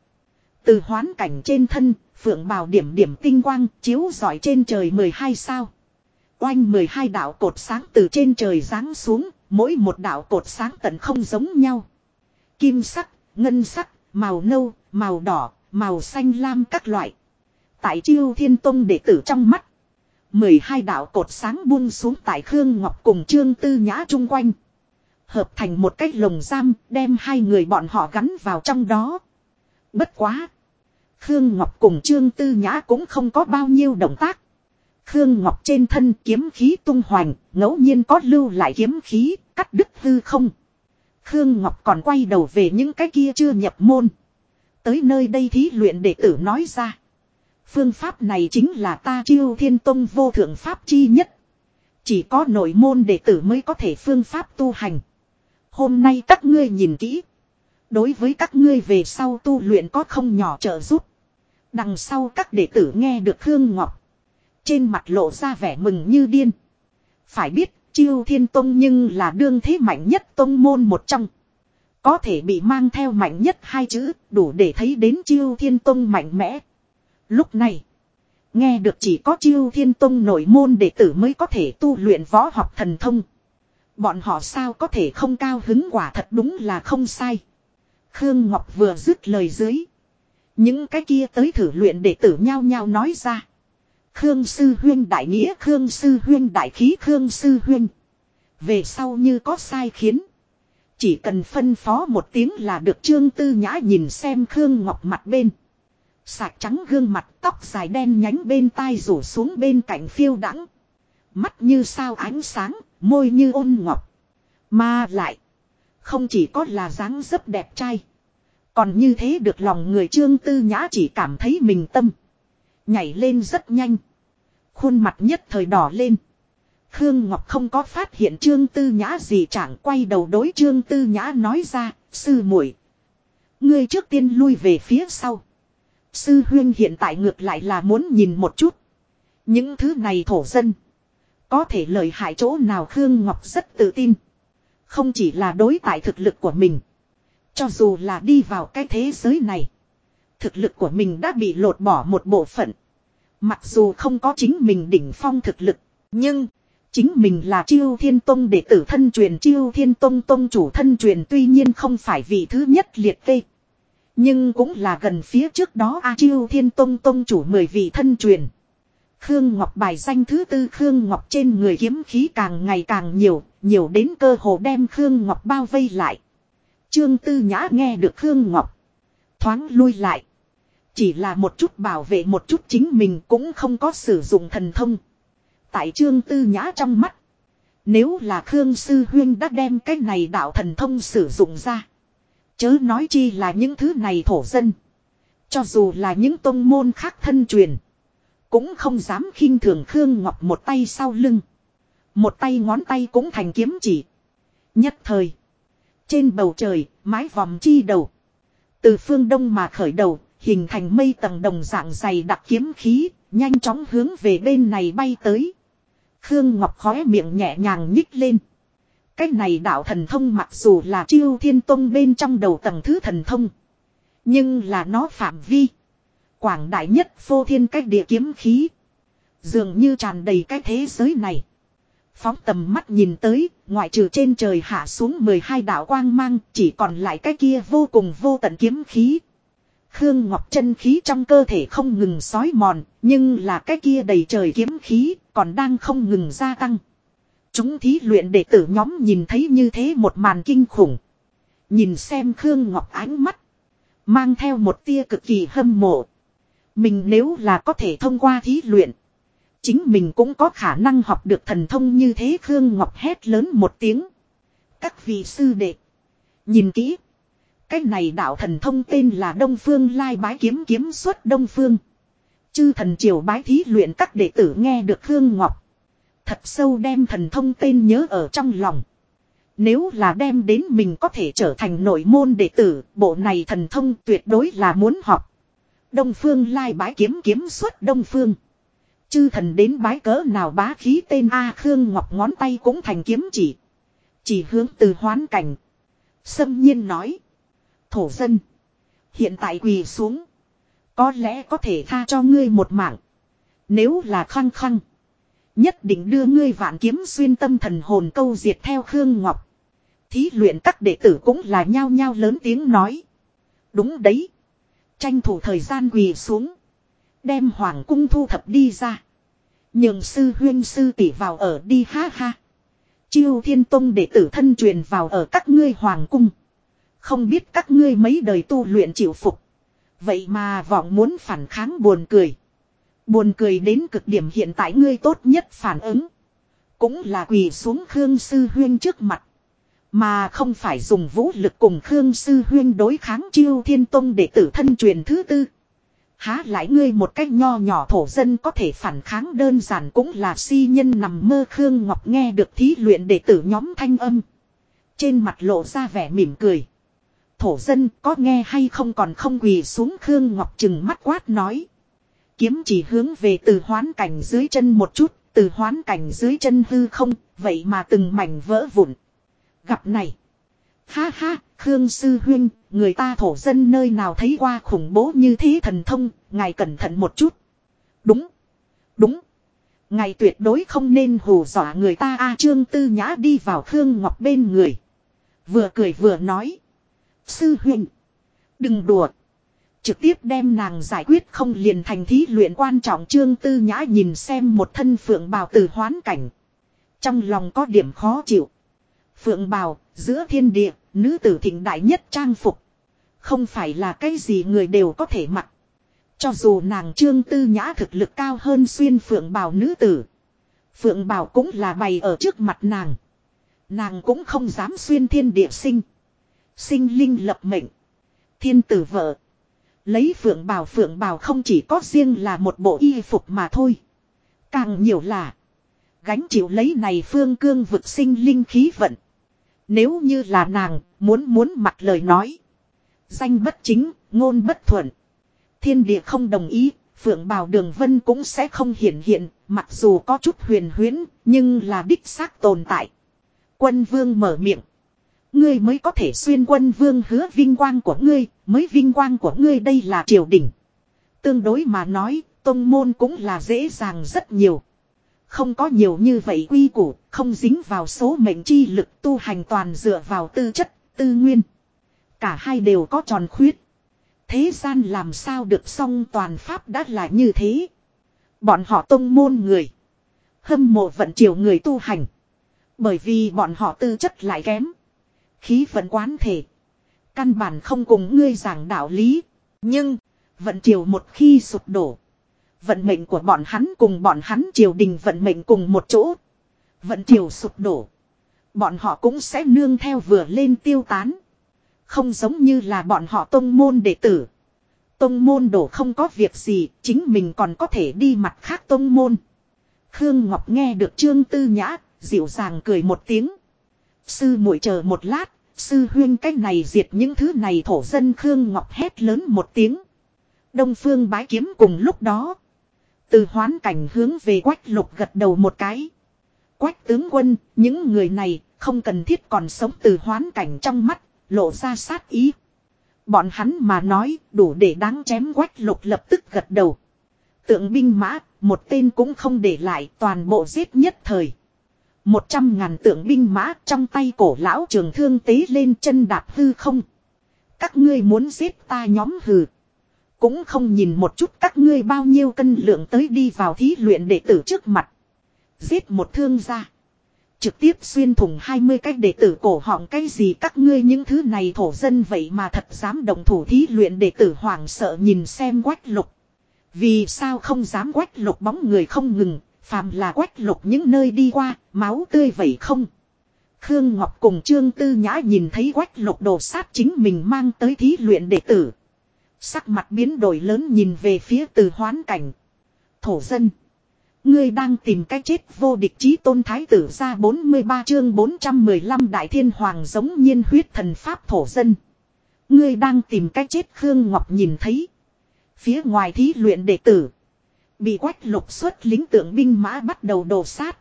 Từ hoán cảnh trên thân, phượng bào điểm điểm tinh quang, chiếu giỏi trên trời 12 sao. Oanh 12 đạo cột sáng từ trên trời giáng xuống, mỗi một đạo cột sáng tận không giống nhau. Kim sắc, ngân sắc, màu nâu, màu đỏ, màu xanh lam các loại. Tại chiêu thiên tông đệ tử trong mắt. 12 đạo cột sáng buông xuống tại Khương Ngọc cùng Trương Tư Nhã chung quanh. Hợp thành một cái lồng giam đem hai người bọn họ gắn vào trong đó. Bất quá. Khương Ngọc cùng Trương Tư Nhã cũng không có bao nhiêu động tác. Khương Ngọc trên thân kiếm khí tung hoành, ngẫu nhiên có lưu lại kiếm khí, cắt đứt hư không. Khương Ngọc còn quay đầu về những cái kia chưa nhập môn. Tới nơi đây thí luyện đệ tử nói ra. Phương pháp này chính là ta chiêu thiên tông vô thượng pháp chi nhất. Chỉ có nội môn đệ tử mới có thể phương pháp tu hành. Hôm nay các ngươi nhìn kỹ. Đối với các ngươi về sau tu luyện có không nhỏ trợ giúp. Đằng sau các đệ tử nghe được Hương Ngọc. Trên mặt lộ ra vẻ mừng như điên. Phải biết, chiêu thiên tông nhưng là đương thế mạnh nhất tông môn một trong. Có thể bị mang theo mạnh nhất hai chữ, đủ để thấy đến chiêu thiên tông mạnh mẽ. Lúc này, nghe được chỉ có chiêu thiên tông nội môn đệ tử mới có thể tu luyện võ học thần thông. Bọn họ sao có thể không cao hứng quả thật đúng là không sai. Khương Ngọc vừa dứt lời dưới. Những cái kia tới thử luyện đệ tử nhau nhau nói ra. Khương Sư Huyên đại nghĩa Khương Sư Huyên đại khí Khương Sư Huyên. Về sau như có sai khiến. Chỉ cần phân phó một tiếng là được Trương Tư Nhã nhìn xem Khương Ngọc mặt bên. Sạc trắng gương mặt tóc dài đen nhánh bên tai rủ xuống bên cạnh phiêu đắng. Mắt như sao ánh sáng, môi như ôn ngọc. Mà lại, không chỉ có là dáng dấp đẹp trai. Còn như thế được lòng người trương tư nhã chỉ cảm thấy mình tâm. Nhảy lên rất nhanh. Khuôn mặt nhất thời đỏ lên. Khương Ngọc không có phát hiện trương tư nhã gì chẳng quay đầu đối trương tư nhã nói ra, sư muội Ngươi trước tiên lui về phía sau. Sư huyên hiện tại ngược lại là muốn nhìn một chút. Những thứ này thổ dân. Có thể lợi hại chỗ nào Khương Ngọc rất tự tin. Không chỉ là đối tại thực lực của mình. Cho dù là đi vào cái thế giới này. Thực lực của mình đã bị lột bỏ một bộ phận. Mặc dù không có chính mình đỉnh phong thực lực. Nhưng. Chính mình là chiêu thiên tông đệ tử thân truyền chiêu thiên tông tông chủ thân truyền tuy nhiên không phải vị thứ nhất liệt kê. Nhưng cũng là gần phía trước đó A chiêu thiên tông tông chủ mười vị thân truyền. Khương Ngọc bài danh thứ tư Khương Ngọc trên người kiếm khí càng ngày càng nhiều, nhiều đến cơ hồ đem Khương Ngọc bao vây lại. Trương Tư Nhã nghe được Khương Ngọc. Thoáng lui lại. Chỉ là một chút bảo vệ một chút chính mình cũng không có sử dụng thần thông. Tại Trương Tư Nhã trong mắt. Nếu là Khương Sư Huyên đã đem cái này đạo thần thông sử dụng ra. Chớ nói chi là những thứ này thổ dân. Cho dù là những tông môn khác thân truyền. Cũng không dám khinh thường Khương Ngọc một tay sau lưng. Một tay ngón tay cũng thành kiếm chỉ. Nhất thời. Trên bầu trời, mái vòm chi đầu. Từ phương đông mà khởi đầu, hình thành mây tầng đồng dạng dày đặc kiếm khí, nhanh chóng hướng về bên này bay tới. Khương Ngọc khóe miệng nhẹ nhàng nhích lên. Cái này đạo thần thông mặc dù là chiêu thiên tông bên trong đầu tầng thứ thần thông. Nhưng là nó phạm vi. Quảng đại nhất phô thiên cách địa kiếm khí. Dường như tràn đầy cái thế giới này. Phóng tầm mắt nhìn tới, ngoại trừ trên trời hạ xuống 12 đạo quang mang, chỉ còn lại cái kia vô cùng vô tận kiếm khí. Khương Ngọc chân khí trong cơ thể không ngừng sói mòn, nhưng là cái kia đầy trời kiếm khí, còn đang không ngừng gia tăng. Chúng thí luyện đệ tử nhóm nhìn thấy như thế một màn kinh khủng. Nhìn xem Khương Ngọc ánh mắt. Mang theo một tia cực kỳ hâm mộ. Mình nếu là có thể thông qua thí luyện. Chính mình cũng có khả năng học được thần thông như thế Khương Ngọc hét lớn một tiếng. Các vị sư đệ. Nhìn kỹ. Cái này đạo thần thông tên là Đông Phương Lai Bái Kiếm Kiếm xuất Đông Phương. Chư thần triều bái thí luyện các đệ tử nghe được Khương Ngọc. Thật sâu đem thần thông tên nhớ ở trong lòng. Nếu là đem đến mình có thể trở thành nội môn đệ tử, bộ này thần thông tuyệt đối là muốn học. Đông Phương Lai Bái Kiếm Kiếm xuất Đông Phương. Chư thần đến bái cỡ nào bá khí tên A Khương Ngọc ngón tay cũng thành kiếm chỉ. Chỉ hướng từ hoán cảnh. Sâm nhiên nói. Thổ dân. Hiện tại quỳ xuống. Có lẽ có thể tha cho ngươi một mạng. Nếu là khăng khăng. Nhất định đưa ngươi vạn kiếm xuyên tâm thần hồn câu diệt theo Khương Ngọc. Thí luyện các đệ tử cũng là nhao nhao lớn tiếng nói. Đúng đấy. Tranh thủ thời gian quỳ xuống. Đem hoàng cung thu thập đi ra. Nhường sư huyên sư tỷ vào ở đi ha ha. Chiêu thiên tông đệ tử thân truyền vào ở các ngươi hoàng cung. Không biết các ngươi mấy đời tu luyện chịu phục. Vậy mà vọng muốn phản kháng buồn cười. Buồn cười đến cực điểm hiện tại ngươi tốt nhất phản ứng. Cũng là quỳ xuống Khương Sư Huyên trước mặt. Mà không phải dùng vũ lực cùng Khương Sư Huyên đối kháng chiêu thiên tông đệ tử thân truyền thứ tư. Há lại ngươi một cách nho nhỏ thổ dân có thể phản kháng đơn giản cũng là si nhân nằm mơ Khương Ngọc nghe được thí luyện đệ tử nhóm thanh âm. Trên mặt lộ ra vẻ mỉm cười. Thổ dân có nghe hay không còn không quỳ xuống Khương Ngọc chừng mắt quát nói. Kiếm chỉ hướng về từ hoán cảnh dưới chân một chút, từ hoán cảnh dưới chân hư không, vậy mà từng mảnh vỡ vụn. Gặp này. Ha ha, Khương Sư Huyên, người ta thổ dân nơi nào thấy qua khủng bố như thế thần thông, ngài cẩn thận một chút. Đúng. Đúng. Ngài tuyệt đối không nên hù dọa người ta A Trương Tư Nhã đi vào Khương Ngọc bên người. Vừa cười vừa nói. Sư Huyên. Đừng đùa. Trực tiếp đem nàng giải quyết không liền thành thí luyện quan trọng Trương Tư Nhã nhìn xem một thân phượng bào từ hoán cảnh. Trong lòng có điểm khó chịu. Phượng bào, giữa thiên địa, nữ tử thịnh đại nhất trang phục. Không phải là cái gì người đều có thể mặc. Cho dù nàng trương tư nhã thực lực cao hơn xuyên phượng bào nữ tử. Phượng bào cũng là bày ở trước mặt nàng. Nàng cũng không dám xuyên thiên địa sinh. Sinh linh lập mệnh. Thiên tử vợ. Lấy phượng bào phượng bào không chỉ có riêng là một bộ y phục mà thôi. Càng nhiều là. Gánh chịu lấy này phương cương vực sinh linh khí vận. Nếu như là nàng, muốn muốn mặc lời nói. Danh bất chính, ngôn bất thuận. Thiên địa không đồng ý, phượng bào đường vân cũng sẽ không hiển hiện, mặc dù có chút huyền huyến, nhưng là đích xác tồn tại. Quân vương mở miệng. Ngươi mới có thể xuyên quân vương hứa vinh quang của ngươi, mới vinh quang của ngươi đây là triều đình. Tương đối mà nói, tông môn cũng là dễ dàng rất nhiều. Không có nhiều như vậy quy củ, không dính vào số mệnh chi lực tu hành toàn dựa vào tư chất, tư nguyên. Cả hai đều có tròn khuyết. Thế gian làm sao được song toàn pháp đã là như thế. Bọn họ tông môn người. Hâm mộ vận triều người tu hành. Bởi vì bọn họ tư chất lại kém. Khí vận quán thể. Căn bản không cùng ngươi giảng đạo lý. Nhưng, vận triều một khi sụp đổ. Vận mệnh của bọn hắn cùng bọn hắn triều đình vận mệnh cùng một chỗ. Vận triều sụp đổ. Bọn họ cũng sẽ nương theo vừa lên tiêu tán. Không giống như là bọn họ tông môn đệ tử. Tông môn đổ không có việc gì, chính mình còn có thể đi mặt khác tông môn. Khương Ngọc nghe được Trương Tư Nhã, dịu dàng cười một tiếng. Sư muội chờ một lát, sư huyên cách này diệt những thứ này thổ dân Khương Ngọc hét lớn một tiếng. Đông phương bái kiếm cùng lúc đó. Từ hoán cảnh hướng về quách lục gật đầu một cái. Quách tướng quân, những người này không cần thiết còn sống từ hoán cảnh trong mắt, lộ ra sát ý. Bọn hắn mà nói đủ để đáng chém quách lục lập tức gật đầu. Tượng binh mã, một tên cũng không để lại toàn bộ giết nhất thời. Một trăm ngàn tượng binh mã trong tay cổ lão trường thương tế lên chân đạp hư không. Các ngươi muốn giết ta nhóm hừ. Cũng không nhìn một chút các ngươi bao nhiêu cân lượng tới đi vào thí luyện đệ tử trước mặt. Giết một thương gia Trực tiếp xuyên thủng 20 cái đệ tử cổ họng cái gì các ngươi những thứ này thổ dân vậy mà thật dám động thủ thí luyện đệ tử hoảng sợ nhìn xem quách lục. Vì sao không dám quách lục bóng người không ngừng, phàm là quách lục những nơi đi qua, máu tươi vậy không. Khương Ngọc cùng Trương Tư Nhã nhìn thấy quách lục đồ sát chính mình mang tới thí luyện đệ tử. Sắc mặt biến đổi lớn nhìn về phía từ hoán cảnh. Thổ dân. Ngươi đang tìm cách chết vô địch chí tôn thái tử ra 43 chương 415 đại thiên hoàng giống nhiên huyết thần pháp thổ dân. Ngươi đang tìm cách chết Khương Ngọc nhìn thấy. Phía ngoài thí luyện đệ tử. Bị quách lục xuất lính tượng binh mã bắt đầu đổ sát.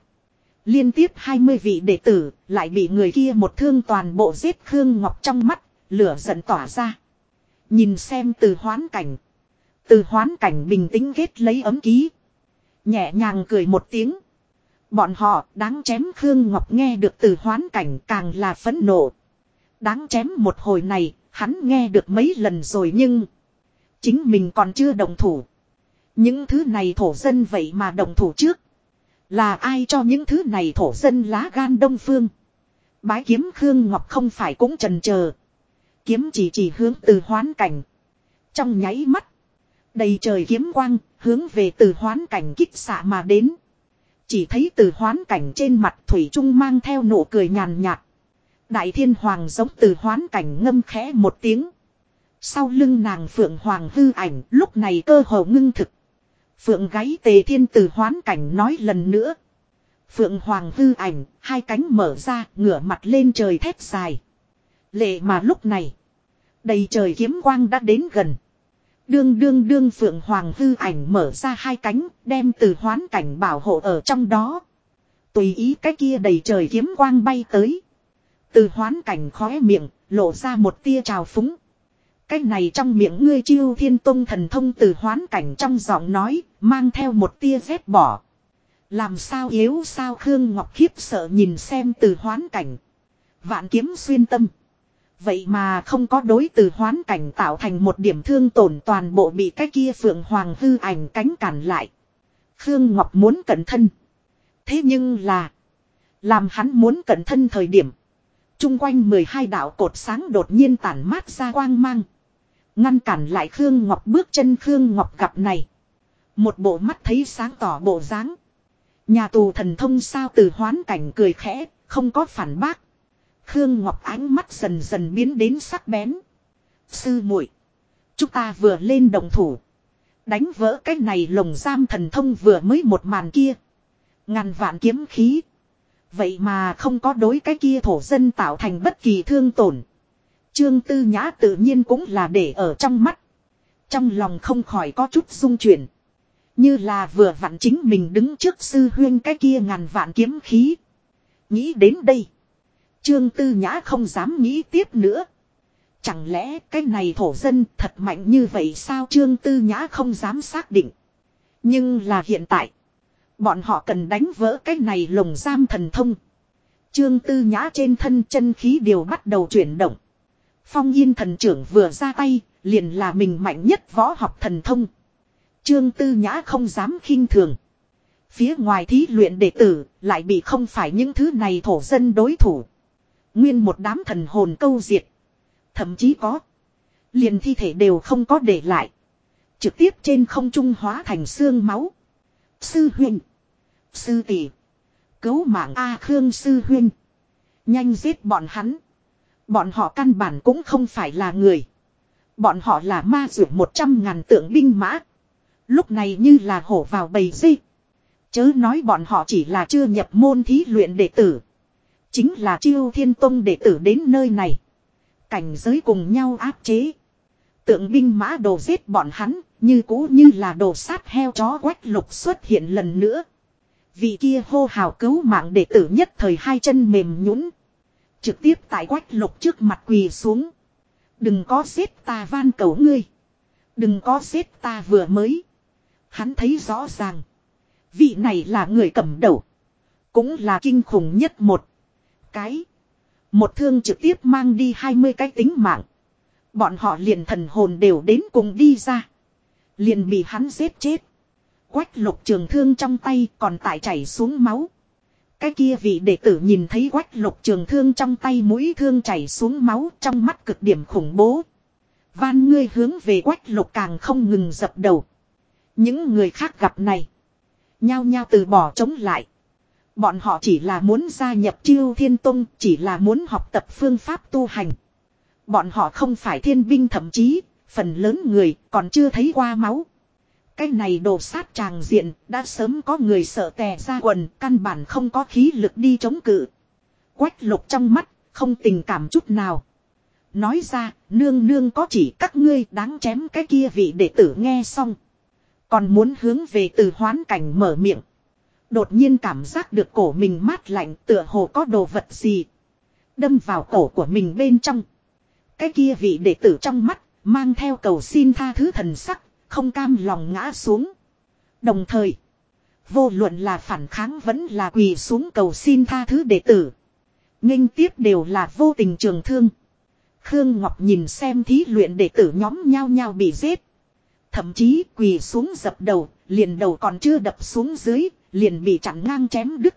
Liên tiếp 20 vị đệ tử lại bị người kia một thương toàn bộ giết Khương Ngọc trong mắt, lửa giận tỏa ra. Nhìn xem từ hoán cảnh. Từ hoán cảnh bình tĩnh ghét lấy ấm ký. Nhẹ nhàng cười một tiếng. Bọn họ đáng chém Khương Ngọc nghe được từ hoán cảnh càng là phẫn nộ. Đáng chém một hồi này, hắn nghe được mấy lần rồi nhưng... Chính mình còn chưa đồng thủ. Những thứ này thổ dân vậy mà đồng thủ trước. Là ai cho những thứ này thổ dân lá gan đông phương. Bái kiếm Khương Ngọc không phải cũng trần chờ Kiếm chỉ chỉ hướng từ hoán cảnh. Trong nháy mắt. Đầy trời kiếm quang, hướng về từ hoán cảnh kích xạ mà đến. Chỉ thấy từ hoán cảnh trên mặt Thủy Trung mang theo nụ cười nhàn nhạt. Đại thiên hoàng giống từ hoán cảnh ngâm khẽ một tiếng. Sau lưng nàng phượng hoàng hư ảnh lúc này cơ hồ ngưng thực. Phượng gáy tề thiên từ hoán cảnh nói lần nữa. Phượng hoàng hư ảnh, hai cánh mở ra, ngửa mặt lên trời thét dài. Lệ mà lúc này, đầy trời kiếm quang đã đến gần. Đương đương đương phượng hoàng hư ảnh mở ra hai cánh, đem từ hoán cảnh bảo hộ ở trong đó. Tùy ý cái kia đầy trời kiếm quang bay tới. Từ hoán cảnh khóe miệng, lộ ra một tia trào phúng. Cái này trong miệng ngươi chiêu thiên tông thần thông từ hoán cảnh trong giọng nói, mang theo một tia rét bỏ. Làm sao yếu sao Khương Ngọc khiếp sợ nhìn xem từ hoán cảnh. Vạn kiếm xuyên tâm. Vậy mà không có đối từ hoán cảnh tạo thành một điểm thương tổn toàn bộ bị cái kia phượng hoàng hư ảnh cánh cản lại. Khương Ngọc muốn cẩn thân. Thế nhưng là. Làm hắn muốn cẩn thân thời điểm. Trung quanh 12 đạo cột sáng đột nhiên tản mát ra quang mang. Ngăn cản lại Khương Ngọc bước chân Khương Ngọc gặp này. Một bộ mắt thấy sáng tỏ bộ dáng. Nhà tù thần thông sao từ hoán cảnh cười khẽ, không có phản bác. Khương Ngọc ánh mắt dần dần biến đến sắc bén. Sư muội, Chúng ta vừa lên đồng thủ. Đánh vỡ cái này lồng giam thần thông vừa mới một màn kia. Ngàn vạn kiếm khí. Vậy mà không có đối cái kia thổ dân tạo thành bất kỳ thương tổn. Trương Tư Nhã tự nhiên cũng là để ở trong mắt. Trong lòng không khỏi có chút rung chuyển. Như là vừa vặn chính mình đứng trước sư huyên cái kia ngàn vạn kiếm khí. Nghĩ đến đây. Trương Tư Nhã không dám nghĩ tiếp nữa. Chẳng lẽ cái này thổ dân thật mạnh như vậy sao Trương Tư Nhã không dám xác định. Nhưng là hiện tại. Bọn họ cần đánh vỡ cái này lồng giam thần thông. Trương Tư Nhã trên thân chân khí đều bắt đầu chuyển động. Phong Yên thần trưởng vừa ra tay, liền là mình mạnh nhất võ học thần thông. Trương Tư Nhã không dám khinh thường. Phía ngoài thí luyện đệ tử, lại bị không phải những thứ này thổ dân đối thủ. Nguyên một đám thần hồn câu diệt. Thậm chí có. Liền thi thể đều không có để lại. Trực tiếp trên không trung hóa thành xương máu. Sư huynh. Sư tỷ. Cứu mạng A Khương sư huynh. Nhanh giết bọn hắn. Bọn họ căn bản cũng không phải là người. Bọn họ là ma rượu một trăm ngàn tượng binh mã. Lúc này như là hổ vào bầy dây. Chớ nói bọn họ chỉ là chưa nhập môn thí luyện đệ tử. Chính là chiêu thiên tông đệ tử đến nơi này. Cảnh giới cùng nhau áp chế. Tượng binh mã đồ giết bọn hắn, như cũ như là đồ sát heo chó quách lục xuất hiện lần nữa. Vị kia hô hào cứu mạng đệ tử nhất thời hai chân mềm nhũn Trực tiếp tại quách lục trước mặt quỳ xuống. Đừng có giết ta van cầu ngươi. Đừng có giết ta vừa mới. Hắn thấy rõ ràng. Vị này là người cầm đầu. Cũng là kinh khủng nhất một cái. Một thương trực tiếp mang đi 20 cái tính mạng. Bọn họ liền thần hồn đều đến cùng đi ra. Liền bị hắn giết chết. Quách lục trường thương trong tay còn tại chảy xuống máu. Cái kia vị đệ tử nhìn thấy quách lục trường thương trong tay mũi thương chảy xuống máu trong mắt cực điểm khủng bố. Van ngươi hướng về quách lục càng không ngừng dập đầu. Những người khác gặp này. Nhao nhao từ bỏ chống lại. Bọn họ chỉ là muốn gia nhập chiêu thiên tông, chỉ là muốn học tập phương pháp tu hành. Bọn họ không phải thiên binh thậm chí, phần lớn người còn chưa thấy qua máu. Cái này đồ sát tràng diện, đã sớm có người sợ tè ra quần, căn bản không có khí lực đi chống cự. Quách lục trong mắt, không tình cảm chút nào. Nói ra, nương nương có chỉ các ngươi đáng chém cái kia vị đệ tử nghe xong. Còn muốn hướng về từ hoán cảnh mở miệng. Đột nhiên cảm giác được cổ mình mát lạnh tựa hồ có đồ vật gì. Đâm vào cổ của mình bên trong. Cái kia vị đệ tử trong mắt, mang theo cầu xin tha thứ thần sắc, không cam lòng ngã xuống. Đồng thời, vô luận là phản kháng vẫn là quỳ xuống cầu xin tha thứ đệ tử. nghênh tiếp đều là vô tình trường thương. Khương Ngọc nhìn xem thí luyện đệ tử nhóm nhau nhau bị giết. Thậm chí quỳ xuống dập đầu, liền đầu còn chưa đập xuống dưới, liền bị chặn ngang chém đứt.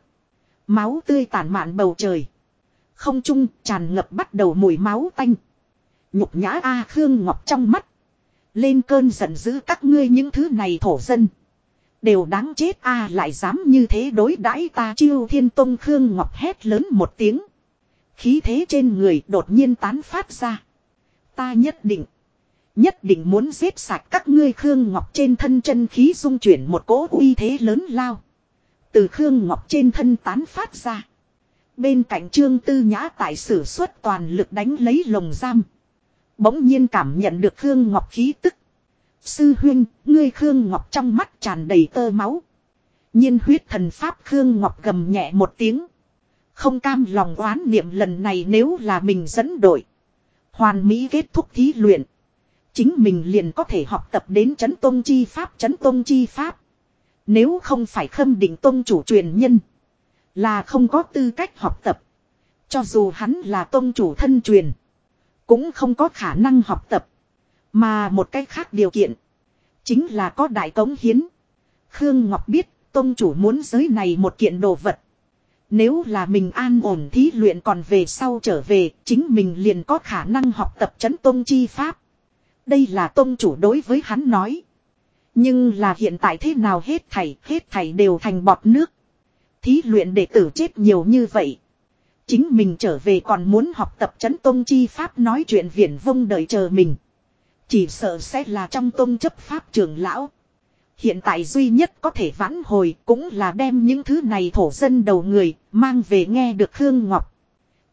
Máu tươi tàn mạn bầu trời. Không trung tràn ngập bắt đầu mùi máu tanh. Nhục nhã A Khương Ngọc trong mắt. Lên cơn giận dữ các ngươi những thứ này thổ dân. Đều đáng chết A lại dám như thế đối đãi ta chiêu thiên tông Khương Ngọc hét lớn một tiếng. Khí thế trên người đột nhiên tán phát ra. Ta nhất định. Nhất định muốn giết sạch các ngươi Khương Ngọc trên thân chân khí dung chuyển một cỗ uy thế lớn lao. Từ Khương Ngọc trên thân tán phát ra. Bên cạnh Trương Tư Nhã tại sử xuất toàn lực đánh lấy lồng giam. Bỗng nhiên cảm nhận được Khương Ngọc khí tức. Sư huynh, ngươi Khương Ngọc trong mắt tràn đầy tơ máu. nhiên huyết thần pháp Khương Ngọc gầm nhẹ một tiếng. Không cam lòng oán niệm lần này nếu là mình dẫn đội. Hoàn Mỹ kết thúc thí luyện. Chính mình liền có thể học tập đến chấn tông chi pháp chấn tông chi pháp. Nếu không phải khâm định tôn chủ truyền nhân. Là không có tư cách học tập. Cho dù hắn là tôn chủ thân truyền. Cũng không có khả năng học tập. Mà một cách khác điều kiện. Chính là có đại cống hiến. Khương Ngọc biết tôn chủ muốn giới này một kiện đồ vật. Nếu là mình an ổn thí luyện còn về sau trở về, chính mình liền có khả năng học tập chấn tông chi pháp. Đây là tôn chủ đối với hắn nói. Nhưng là hiện tại thế nào hết thảy, hết thảy đều thành bọt nước. Thí luyện đệ tử chết nhiều như vậy. Chính mình trở về còn muốn học tập chấn tông chi pháp nói chuyện viển vông đợi chờ mình. Chỉ sợ sẽ là trong tông chấp pháp trường lão. Hiện tại duy nhất có thể vãn hồi cũng là đem những thứ này thổ dân đầu người mang về nghe được Khương Ngọc.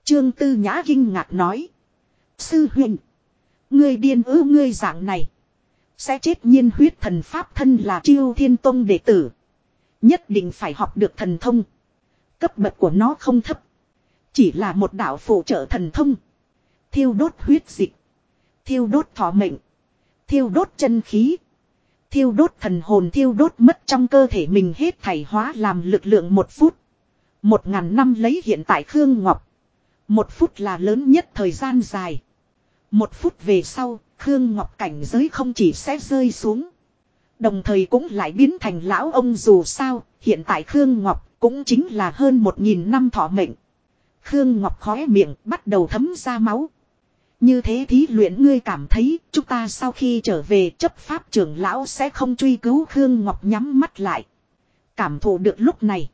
Trương Tư Nhã kinh ngạc nói. Sư huynh. Ngươi điên ư ngươi dạng này. Sẽ chết nhiên huyết thần pháp thân là chiêu thiên tông đệ tử. Nhất định phải học được thần thông. Cấp bậc của nó không thấp. Chỉ là một đạo phụ trợ thần thông. Thiêu đốt huyết dịch. Thiêu đốt thọ mệnh. Thiêu đốt chân khí. Thiêu đốt thần hồn thiêu đốt mất trong cơ thể mình hết thảy hóa làm lực lượng một phút. Một ngàn năm lấy hiện tại Khương Ngọc. Một phút là lớn nhất thời gian dài. Một phút về sau, Khương Ngọc cảnh giới không chỉ sẽ rơi xuống. Đồng thời cũng lại biến thành lão ông dù sao, hiện tại Khương Ngọc cũng chính là hơn một nghìn năm thọ mệnh. Khương Ngọc khóe miệng bắt đầu thấm ra máu. Như thế thí luyện ngươi cảm thấy chúng ta sau khi trở về chấp pháp trưởng lão sẽ không truy cứu Khương Ngọc nhắm mắt lại. Cảm thụ được lúc này.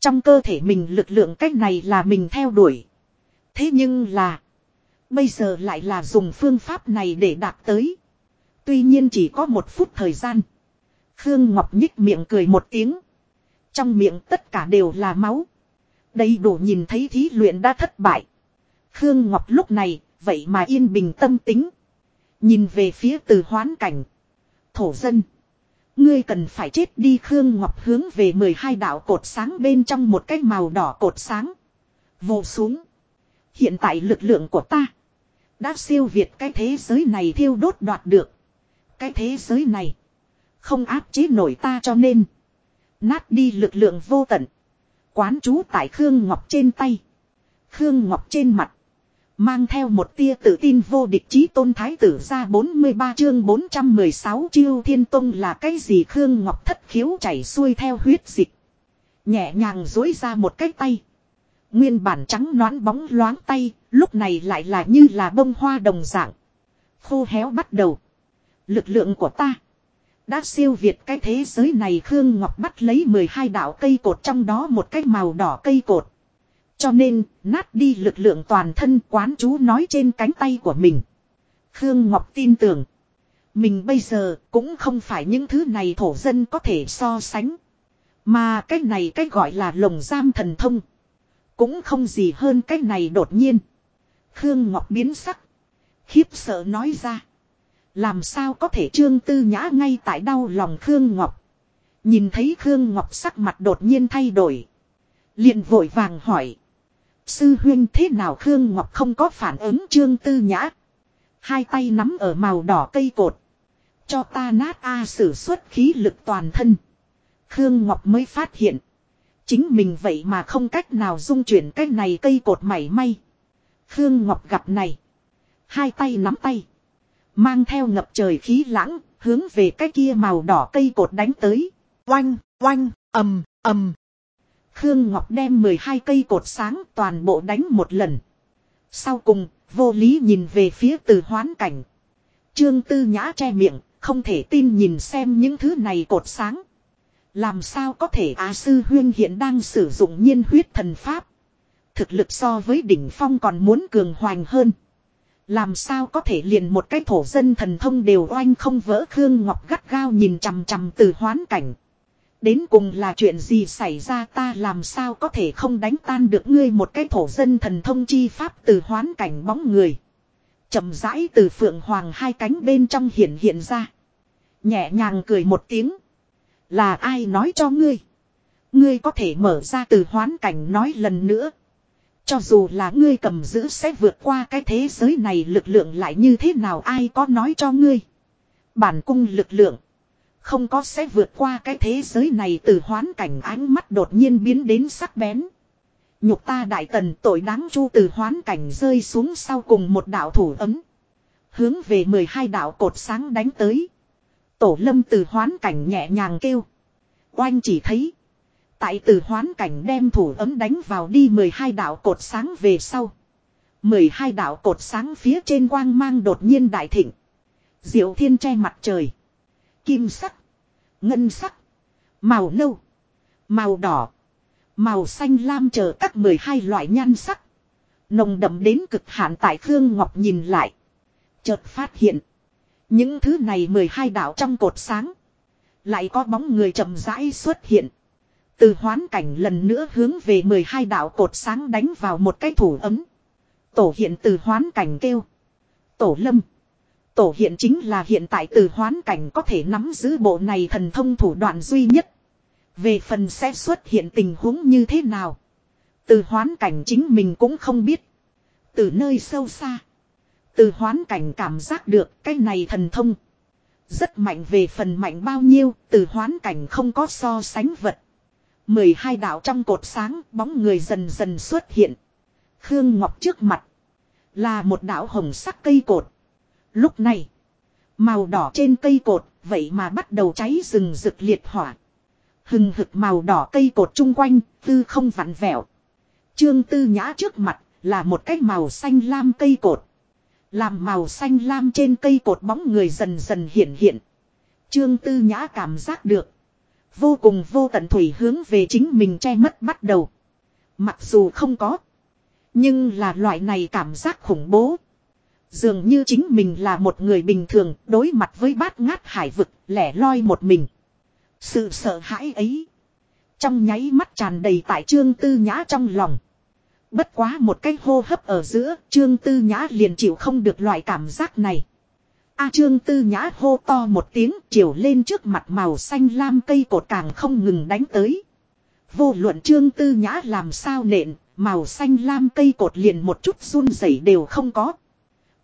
Trong cơ thể mình lực lượng cách này là mình theo đuổi. Thế nhưng là. Bây giờ lại là dùng phương pháp này để đạt tới. Tuy nhiên chỉ có một phút thời gian. Khương Ngọc nhích miệng cười một tiếng. Trong miệng tất cả đều là máu. Đầy đủ nhìn thấy thí luyện đã thất bại. Khương Ngọc lúc này, vậy mà yên bình tâm tính. Nhìn về phía từ hoán cảnh. Thổ dân. Ngươi cần phải chết đi Khương Ngọc hướng về 12 đạo cột sáng bên trong một cái màu đỏ cột sáng. Vồ xuống. Hiện tại lực lượng của ta. Đã siêu việt cái thế giới này thiêu đốt đoạt được. Cái thế giới này. Không áp chế nổi ta cho nên. Nát đi lực lượng vô tận. Quán chú tại Khương Ngọc trên tay. Khương Ngọc trên mặt. Mang theo một tia tự tin vô địch chí tôn thái tử ra 43 chương 416 chiêu thiên tông là cái gì Khương Ngọc thất khiếu chảy xuôi theo huyết dịch. Nhẹ nhàng dối ra một cái tay. Nguyên bản trắng nõn bóng loáng tay, lúc này lại là như là bông hoa đồng dạng. Khô héo bắt đầu. Lực lượng của ta. Đã siêu việt cái thế giới này Khương Ngọc bắt lấy 12 đạo cây cột trong đó một cái màu đỏ cây cột. Cho nên, nát đi lực lượng toàn thân quán chú nói trên cánh tay của mình. Khương Ngọc tin tưởng. Mình bây giờ cũng không phải những thứ này thổ dân có thể so sánh. Mà cái này cái gọi là lồng giam thần thông. Cũng không gì hơn cái này đột nhiên. Khương Ngọc biến sắc. Khiếp sợ nói ra. Làm sao có thể trương tư nhã ngay tại đau lòng Khương Ngọc. Nhìn thấy Khương Ngọc sắc mặt đột nhiên thay đổi. liền vội vàng hỏi. Sư huyên thế nào Khương Ngọc không có phản ứng trương tư nhã. Hai tay nắm ở màu đỏ cây cột. Cho ta nát A sử xuất khí lực toàn thân. Khương Ngọc mới phát hiện. Chính mình vậy mà không cách nào dung chuyển cái này cây cột mảy may. Khương Ngọc gặp này. Hai tay nắm tay. Mang theo ngập trời khí lãng, hướng về cái kia màu đỏ cây cột đánh tới. Oanh, oanh, ầm, ầm. Khương Ngọc đem 12 cây cột sáng toàn bộ đánh một lần. Sau cùng, vô lý nhìn về phía từ hoán cảnh. Trương Tư Nhã che miệng, không thể tin nhìn xem những thứ này cột sáng. Làm sao có thể Á Sư Huyên hiện đang sử dụng nhiên huyết thần pháp. Thực lực so với đỉnh phong còn muốn cường hoành hơn. Làm sao có thể liền một cái thổ dân thần thông đều oanh không vỡ Khương Ngọc gắt gao nhìn chằm chằm từ hoán cảnh. Đến cùng là chuyện gì xảy ra ta làm sao có thể không đánh tan được ngươi một cái thổ dân thần thông chi pháp từ hoán cảnh bóng người. chậm rãi từ phượng hoàng hai cánh bên trong hiện hiện ra. Nhẹ nhàng cười một tiếng. Là ai nói cho ngươi? Ngươi có thể mở ra từ hoán cảnh nói lần nữa. Cho dù là ngươi cầm giữ sẽ vượt qua cái thế giới này, lực lượng lại như thế nào, ai có nói cho ngươi. Bản cung lực lượng. Không có sẽ vượt qua cái thế giới này, từ hoán cảnh ánh mắt đột nhiên biến đến sắc bén. Nhục ta đại tần tội đáng chu từ hoán cảnh rơi xuống sau cùng một đạo thủ ấm. Hướng về 12 đạo cột sáng đánh tới. Tổ lâm từ hoán cảnh nhẹ nhàng kêu. Oanh chỉ thấy. Tại từ hoán cảnh đem thủ ấm đánh vào đi 12 đạo cột sáng về sau. 12 đạo cột sáng phía trên quang mang đột nhiên đại thịnh. Diệu thiên che mặt trời. Kim sắc. Ngân sắc. Màu nâu. Màu đỏ. Màu xanh lam chờ các 12 loại nhan sắc. Nồng đậm đến cực hạn tại Khương Ngọc nhìn lại. Chợt phát hiện. Những thứ này 12 đạo trong cột sáng. Lại có bóng người chậm rãi xuất hiện. Từ hoán cảnh lần nữa hướng về 12 đạo cột sáng đánh vào một cái thủ ấm. Tổ hiện từ hoán cảnh kêu. Tổ lâm. Tổ hiện chính là hiện tại từ hoán cảnh có thể nắm giữ bộ này thần thông thủ đoạn duy nhất. Về phần sẽ xuất hiện tình huống như thế nào. Từ hoán cảnh chính mình cũng không biết. Từ nơi sâu xa. Từ hoán cảnh cảm giác được cái này thần thông. Rất mạnh về phần mạnh bao nhiêu, từ hoán cảnh không có so sánh vật. 12 đạo trong cột sáng, bóng người dần dần xuất hiện. Khương Ngọc trước mặt. Là một đạo hồng sắc cây cột. Lúc này. Màu đỏ trên cây cột, vậy mà bắt đầu cháy rừng rực liệt hỏa. Hừng hực màu đỏ cây cột chung quanh, tư không vặn vẹo. Trương tư nhã trước mặt, là một cái màu xanh lam cây cột. Làm màu xanh lam trên cây cột bóng người dần dần hiện hiện. Trương tư nhã cảm giác được. Vô cùng vô tận thủy hướng về chính mình che mất bắt đầu. Mặc dù không có. Nhưng là loại này cảm giác khủng bố. Dường như chính mình là một người bình thường đối mặt với bát ngát hải vực lẻ loi một mình. Sự sợ hãi ấy. Trong nháy mắt tràn đầy tại trương tư nhã trong lòng. Bất quá một cái hô hấp ở giữa, Trương Tư Nhã liền chịu không được loại cảm giác này. A Trương Tư Nhã hô to một tiếng chiều lên trước mặt màu xanh lam cây cột càng không ngừng đánh tới. Vô luận Trương Tư Nhã làm sao nện, màu xanh lam cây cột liền một chút run rẩy đều không có.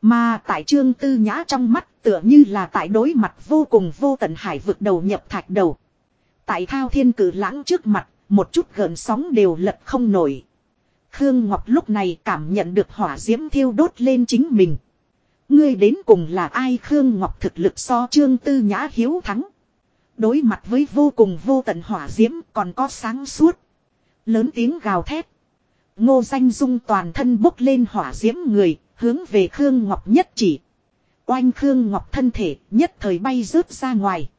Mà tại Trương Tư Nhã trong mắt tựa như là tại đối mặt vô cùng vô tận hải vực đầu nhập thạch đầu. Tại thao thiên cử lãng trước mặt, Một chút gợn sóng đều lật không nổi. Khương Ngọc lúc này cảm nhận được hỏa diễm thiêu đốt lên chính mình. Ngươi đến cùng là ai Khương Ngọc thực lực so trương tư nhã hiếu thắng. Đối mặt với vô cùng vô tận hỏa diễm còn có sáng suốt. Lớn tiếng gào thét. Ngô danh dung toàn thân bốc lên hỏa diễm người, hướng về Khương Ngọc nhất chỉ. Oanh Khương Ngọc thân thể nhất thời bay rớt ra ngoài.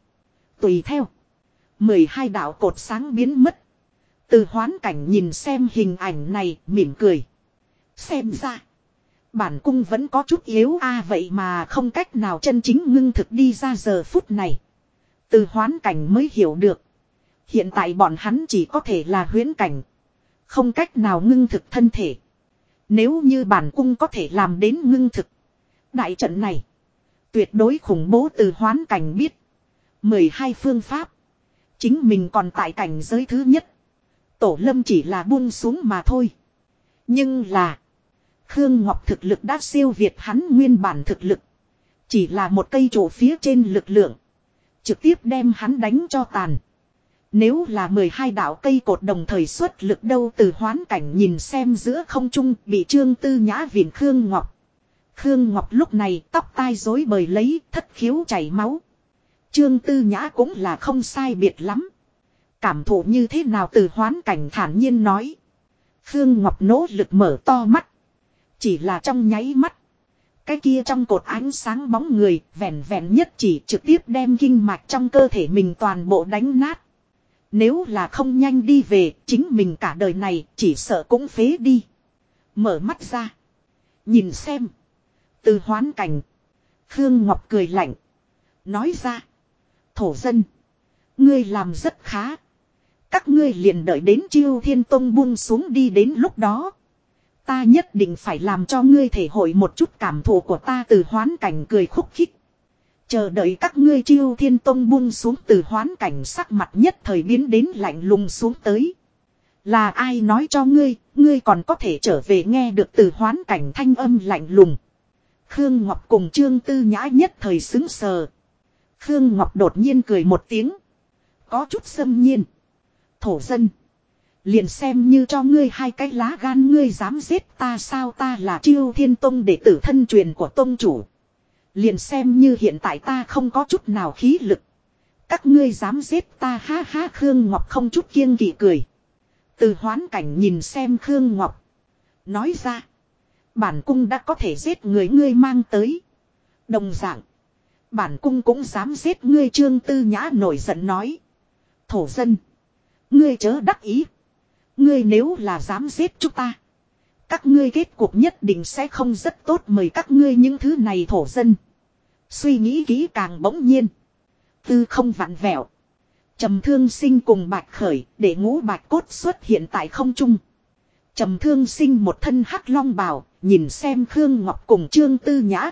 Tùy theo. mười hai đạo cột sáng biến mất. Từ hoán cảnh nhìn xem hình ảnh này, mỉm cười. Xem ra. Bản cung vẫn có chút yếu a, vậy mà không cách nào chân chính ngưng thực đi ra giờ phút này. Từ hoán cảnh mới hiểu được. Hiện tại bọn hắn chỉ có thể là huyễn cảnh. Không cách nào ngưng thực thân thể. Nếu như bản cung có thể làm đến ngưng thực. Đại trận này. Tuyệt đối khủng bố từ hoán cảnh biết. 12 phương pháp. Chính mình còn tại cảnh giới thứ nhất. Tổ lâm chỉ là buông xuống mà thôi. Nhưng là. Khương Ngọc thực lực đã siêu việt hắn nguyên bản thực lực. Chỉ là một cây chỗ phía trên lực lượng. Trực tiếp đem hắn đánh cho tàn. Nếu là 12 đạo cây cột đồng thời xuất lực đâu từ hoán cảnh nhìn xem giữa không trung bị trương tư nhã viện Khương Ngọc. Khương Ngọc lúc này tóc tai rối bời lấy, thất khiếu chảy máu. Trương tư nhã cũng là không sai biệt lắm. Cảm thụ như thế nào từ hoán cảnh thản nhiên nói. Khương Ngọc nỗ lực mở to mắt. Chỉ là trong nháy mắt. Cái kia trong cột ánh sáng bóng người vẹn vẹn nhất chỉ trực tiếp đem kinh mạch trong cơ thể mình toàn bộ đánh nát. Nếu là không nhanh đi về, chính mình cả đời này chỉ sợ cũng phế đi. Mở mắt ra. Nhìn xem. Từ hoán cảnh. Khương Ngọc cười lạnh. Nói ra. Thổ dân. Ngươi làm rất khá. Các ngươi liền đợi đến chiêu thiên tông buông xuống đi đến lúc đó. Ta nhất định phải làm cho ngươi thể hội một chút cảm thụ của ta từ hoán cảnh cười khúc khích. Chờ đợi các ngươi chiêu thiên tông buông xuống từ hoán cảnh sắc mặt nhất thời biến đến lạnh lùng xuống tới. Là ai nói cho ngươi, ngươi còn có thể trở về nghe được từ hoán cảnh thanh âm lạnh lùng. Khương Ngọc cùng Trương Tư Nhã nhất thời xứng sờ. Khương Ngọc đột nhiên cười một tiếng. Có chút xâm nhiên. Thổ dân. Liền xem như cho ngươi hai cái lá gan ngươi dám giết ta sao ta là chiêu thiên tông đệ tử thân truyền của tông chủ. Liền xem như hiện tại ta không có chút nào khí lực. Các ngươi dám giết ta, ha ha, Khương Ngọc không chút kiêng kỵ cười. Từ hoán cảnh nhìn xem Khương Ngọc. Nói ra. Bản cung đã có thể giết người ngươi mang tới. Đồng dạng. Bản cung cũng dám giết ngươi, trương tư nhã nổi giận nói. Thổ dân. Ngươi chớ đắc ý. Ngươi nếu là dám giết chúng ta. Các ngươi kết cuộc nhất định sẽ không rất tốt mời các ngươi những thứ này thổ dân. Suy nghĩ kỹ càng bỗng nhiên. Tư không vặn vẹo. Trầm thương sinh cùng bạch khởi để ngũ bạch cốt xuất hiện tại không trung. Trầm thương sinh một thân hắc long bào, nhìn xem Khương Ngọc cùng Trương Tư Nhã.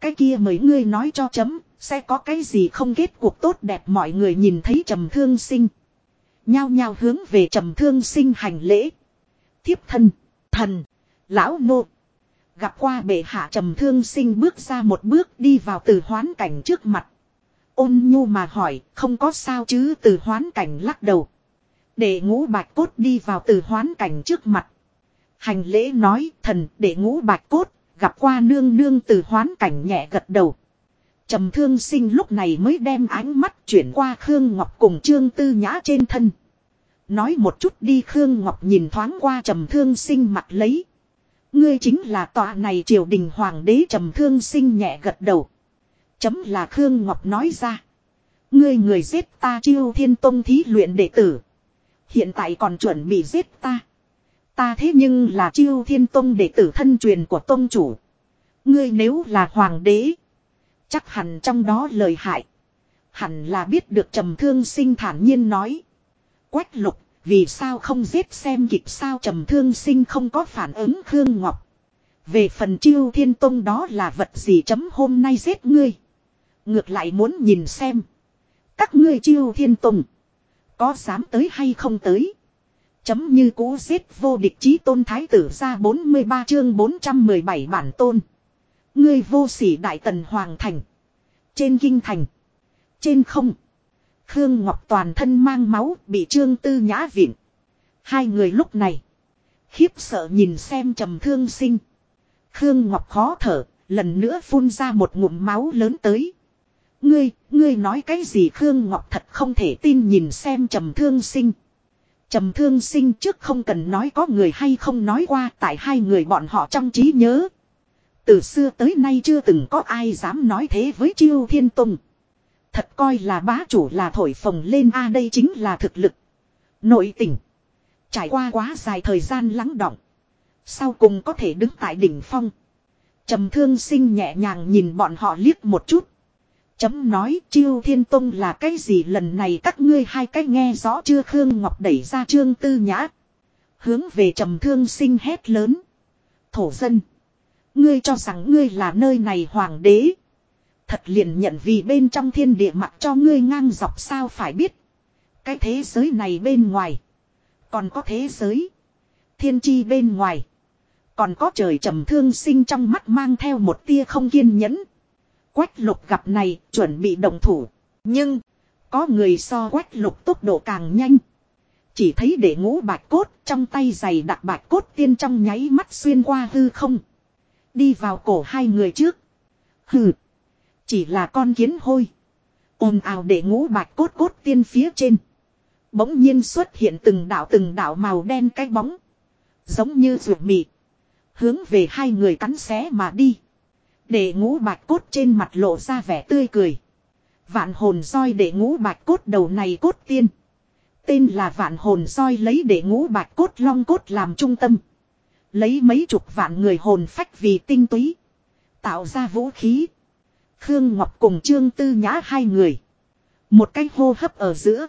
Cái kia mấy ngươi nói cho chấm, sẽ có cái gì không kết cuộc tốt đẹp mọi người nhìn thấy trầm thương sinh. Nhao nhao hướng về trầm thương sinh hành lễ. Thiếp thân, thần, lão nô. Gặp qua bệ hạ trầm thương sinh bước ra một bước đi vào từ hoán cảnh trước mặt. Ôn nhu mà hỏi, không có sao chứ từ hoán cảnh lắc đầu. Để ngũ bạch cốt đi vào từ hoán cảnh trước mặt. Hành lễ nói, thần, để ngũ bạch cốt, gặp qua nương nương từ hoán cảnh nhẹ gật đầu. Trầm thương sinh lúc này mới đem ánh mắt chuyển qua Khương Ngọc cùng Trương Tư Nhã trên thân. Nói một chút đi Khương Ngọc nhìn thoáng qua trầm thương sinh mặt lấy. Ngươi chính là tòa này triều đình hoàng đế trầm thương sinh nhẹ gật đầu. Chấm là Khương Ngọc nói ra. Ngươi người giết ta chiêu thiên tông thí luyện đệ tử. Hiện tại còn chuẩn bị giết ta. Ta thế nhưng là chiêu thiên tông đệ tử thân truyền của tông chủ. Ngươi nếu là hoàng đế. Chắc hẳn trong đó lời hại. Hẳn là biết được trầm thương sinh thản nhiên nói. Quách lục, vì sao không giết xem kịp sao trầm thương sinh không có phản ứng Khương Ngọc. Về phần chiêu thiên tông đó là vật gì chấm hôm nay giết ngươi. Ngược lại muốn nhìn xem. Các ngươi chiêu thiên tông. Có dám tới hay không tới. Chấm như cũ giết vô địch chí tôn thái tử ra 43 chương 417 bản tôn. Ngươi vô sỉ đại tần hoàng thành. Trên kinh thành. Trên không. Khương Ngọc toàn thân mang máu bị Trương Tư Nhã viện Hai người lúc này. Khiếp sợ nhìn xem trầm thương sinh. Khương Ngọc khó thở, lần nữa phun ra một ngụm máu lớn tới. Ngươi, ngươi nói cái gì Khương Ngọc thật không thể tin nhìn xem trầm thương sinh. Trầm thương sinh trước không cần nói có người hay không nói qua tại hai người bọn họ trong trí nhớ. Từ xưa tới nay chưa từng có ai dám nói thế với Chiêu Thiên Tùng. Thật coi là bá chủ là thổi phồng lên a đây chính là thực lực. Nội tình. Trải qua quá dài thời gian lắng động. Sau cùng có thể đứng tại đỉnh phong. Trầm thương sinh nhẹ nhàng nhìn bọn họ liếc một chút. Chấm nói, chiêu thiên tông là cái gì lần này các ngươi hai cái nghe rõ chưa Khương Ngọc đẩy ra trương tư nhã. Hướng về trầm thương sinh hét lớn. Thổ dân. Ngươi cho rằng ngươi là nơi này hoàng đế. Thật liền nhận vì bên trong thiên địa mặc cho ngươi ngang dọc sao phải biết. Cái thế giới này bên ngoài. Còn có thế giới. Thiên chi bên ngoài. Còn có trời trầm thương sinh trong mắt mang theo một tia không kiên nhẫn. Quách lục gặp này, chuẩn bị đồng thủ. Nhưng. Có người so quách lục tốc độ càng nhanh. Chỉ thấy để ngũ bạch cốt trong tay giày đặt bạch cốt tiên trong nháy mắt xuyên qua hư không. Đi vào cổ hai người trước. Hừ. Chỉ là con kiến hôi. ồn ào để ngũ bạch cốt cốt tiên phía trên. Bỗng nhiên xuất hiện từng đạo từng đạo màu đen cái bóng. Giống như ruột mị. Hướng về hai người cắn xé mà đi. Để ngũ bạch cốt trên mặt lộ ra vẻ tươi cười. Vạn hồn roi để ngũ bạch cốt đầu này cốt tiên. Tên là vạn hồn roi lấy để ngũ bạch cốt long cốt làm trung tâm. Lấy mấy chục vạn người hồn phách vì tinh túy. Tạo ra vũ khí. Khương Ngọc cùng Trương Tư Nhã hai người. Một cái hô hấp ở giữa.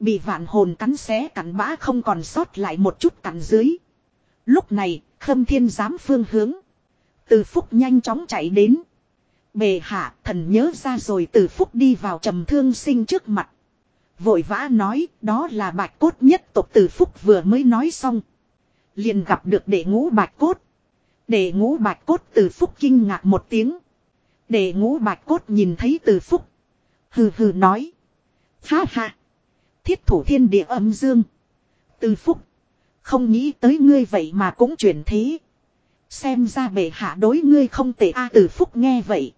Bị vạn hồn cắn xé cắn bã không còn sót lại một chút cắn dưới. Lúc này, khâm thiên giám phương hướng. Từ phúc nhanh chóng chạy đến. Bề hạ, thần nhớ ra rồi từ phúc đi vào trầm thương sinh trước mặt. Vội vã nói, đó là bạch cốt nhất tộc từ phúc vừa mới nói xong. Liền gặp được đệ ngũ bạch cốt. Đệ ngũ bạch cốt từ phúc kinh ngạc một tiếng. Đệ ngũ bạch cốt nhìn thấy từ phúc. Hừ hừ nói. Ha ha. Thiết thủ thiên địa âm dương. Từ phúc. Không nghĩ tới ngươi vậy mà cũng chuyển thế. Xem ra bệ hạ đối ngươi không tệ a à, từ phúc nghe vậy.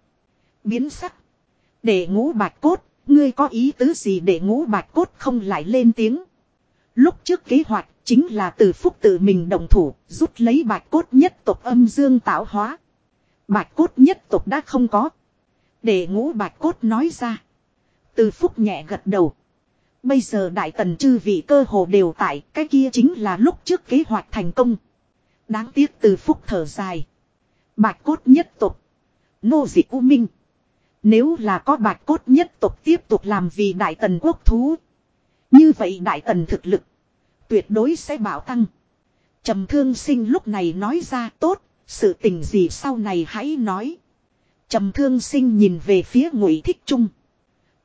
Biến sắc. Để ngũ bạch cốt, ngươi có ý tứ gì để ngũ bạch cốt không lại lên tiếng. Lúc trước kế hoạch chính là từ phúc tự mình đồng thủ, rút lấy bạch cốt nhất tộc âm dương tạo hóa. Bạch cốt nhất tộc đã không có. Để ngũ bạch cốt nói ra. Từ phúc nhẹ gật đầu. Bây giờ đại tần chư vị cơ hồ đều tại, cái kia chính là lúc trước kế hoạch thành công. Đáng tiếc từ phúc thở dài. Bạch cốt nhất tục. Nô dị u minh. Nếu là có bạch cốt nhất tục tiếp tục làm vì đại tần quốc thú. Như vậy đại tần thực lực. Tuyệt đối sẽ bảo tăng. trầm thương sinh lúc này nói ra, tốt. Sự tình gì sau này hãy nói. trầm thương sinh nhìn về phía ngụy thích trung.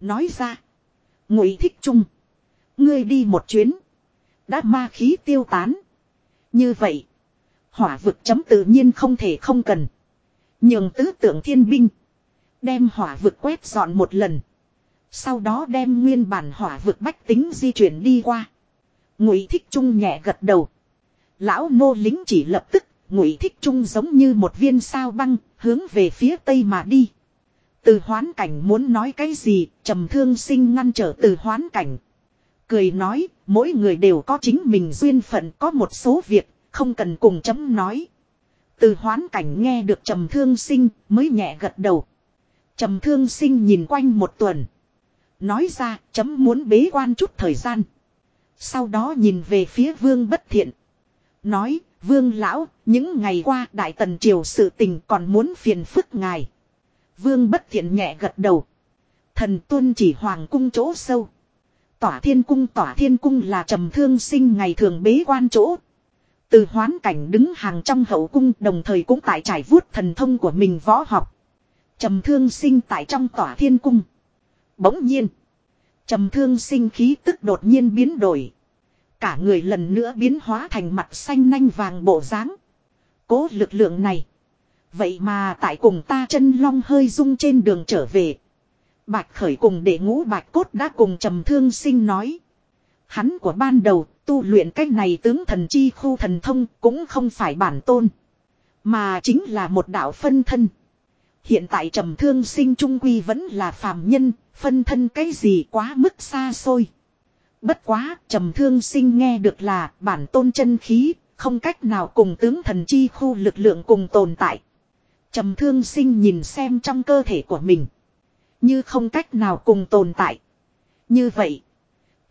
Nói ra. Ngụy thích trung. Ngươi đi một chuyến. Đã ma khí tiêu tán. Như vậy. Hỏa vực chấm tự nhiên không thể không cần. Nhường tứ tượng thiên binh. Đem hỏa vực quét dọn một lần. Sau đó đem nguyên bản hỏa vực bách tính di chuyển đi qua. Ngụy thích trung nhẹ gật đầu. Lão nô lính chỉ lập tức. Ngụy thích trung giống như một viên sao băng. Hướng về phía tây mà đi. Từ hoán cảnh muốn nói cái gì, trầm thương sinh ngăn trở từ hoán cảnh. Cười nói, mỗi người đều có chính mình duyên phận có một số việc, không cần cùng chấm nói. Từ hoán cảnh nghe được trầm thương sinh, mới nhẹ gật đầu. Trầm thương sinh nhìn quanh một tuần. Nói ra, chấm muốn bế quan chút thời gian. Sau đó nhìn về phía vương bất thiện. Nói, vương lão, những ngày qua đại tần triều sự tình còn muốn phiền phức ngài. Vương bất thiện nhẹ gật đầu. Thần tuân chỉ hoàng cung chỗ sâu. Tỏa thiên cung tỏa thiên cung là trầm thương sinh ngày thường bế quan chỗ. Từ hoán cảnh đứng hàng trong hậu cung đồng thời cũng tại trải vuốt thần thông của mình võ học. Trầm thương sinh tại trong tỏa thiên cung. Bỗng nhiên. Trầm thương sinh khí tức đột nhiên biến đổi. Cả người lần nữa biến hóa thành mặt xanh nanh vàng bộ dáng. Cố lực lượng này. Vậy mà tại cùng ta chân long hơi rung trên đường trở về. Bạch khởi cùng đệ ngũ bạch cốt đã cùng trầm thương sinh nói. Hắn của ban đầu, tu luyện cách này tướng thần chi khu thần thông cũng không phải bản tôn. Mà chính là một đạo phân thân. Hiện tại trầm thương sinh trung quy vẫn là phàm nhân, phân thân cái gì quá mức xa xôi. Bất quá, trầm thương sinh nghe được là bản tôn chân khí, không cách nào cùng tướng thần chi khu lực lượng cùng tồn tại. Trầm thương sinh nhìn xem trong cơ thể của mình. Như không cách nào cùng tồn tại. Như vậy,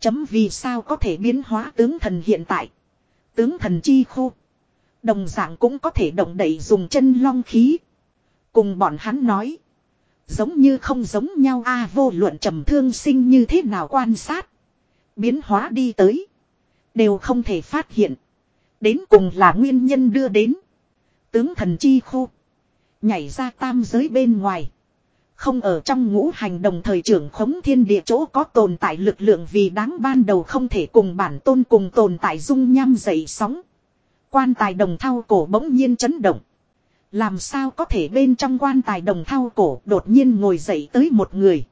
chấm vì sao có thể biến hóa tướng thần hiện tại. Tướng thần chi khu. Đồng dạng cũng có thể động đẩy dùng chân long khí. Cùng bọn hắn nói. Giống như không giống nhau a vô luận trầm thương sinh như thế nào quan sát. Biến hóa đi tới. Đều không thể phát hiện. Đến cùng là nguyên nhân đưa đến. Tướng thần chi khu. Nhảy ra tam giới bên ngoài. Không ở trong ngũ hành đồng thời trưởng khống thiên địa chỗ có tồn tại lực lượng vì đáng ban đầu không thể cùng bản tôn cùng tồn tại dung nham dậy sóng. Quan tài đồng thao cổ bỗng nhiên chấn động. Làm sao có thể bên trong quan tài đồng thao cổ đột nhiên ngồi dậy tới một người.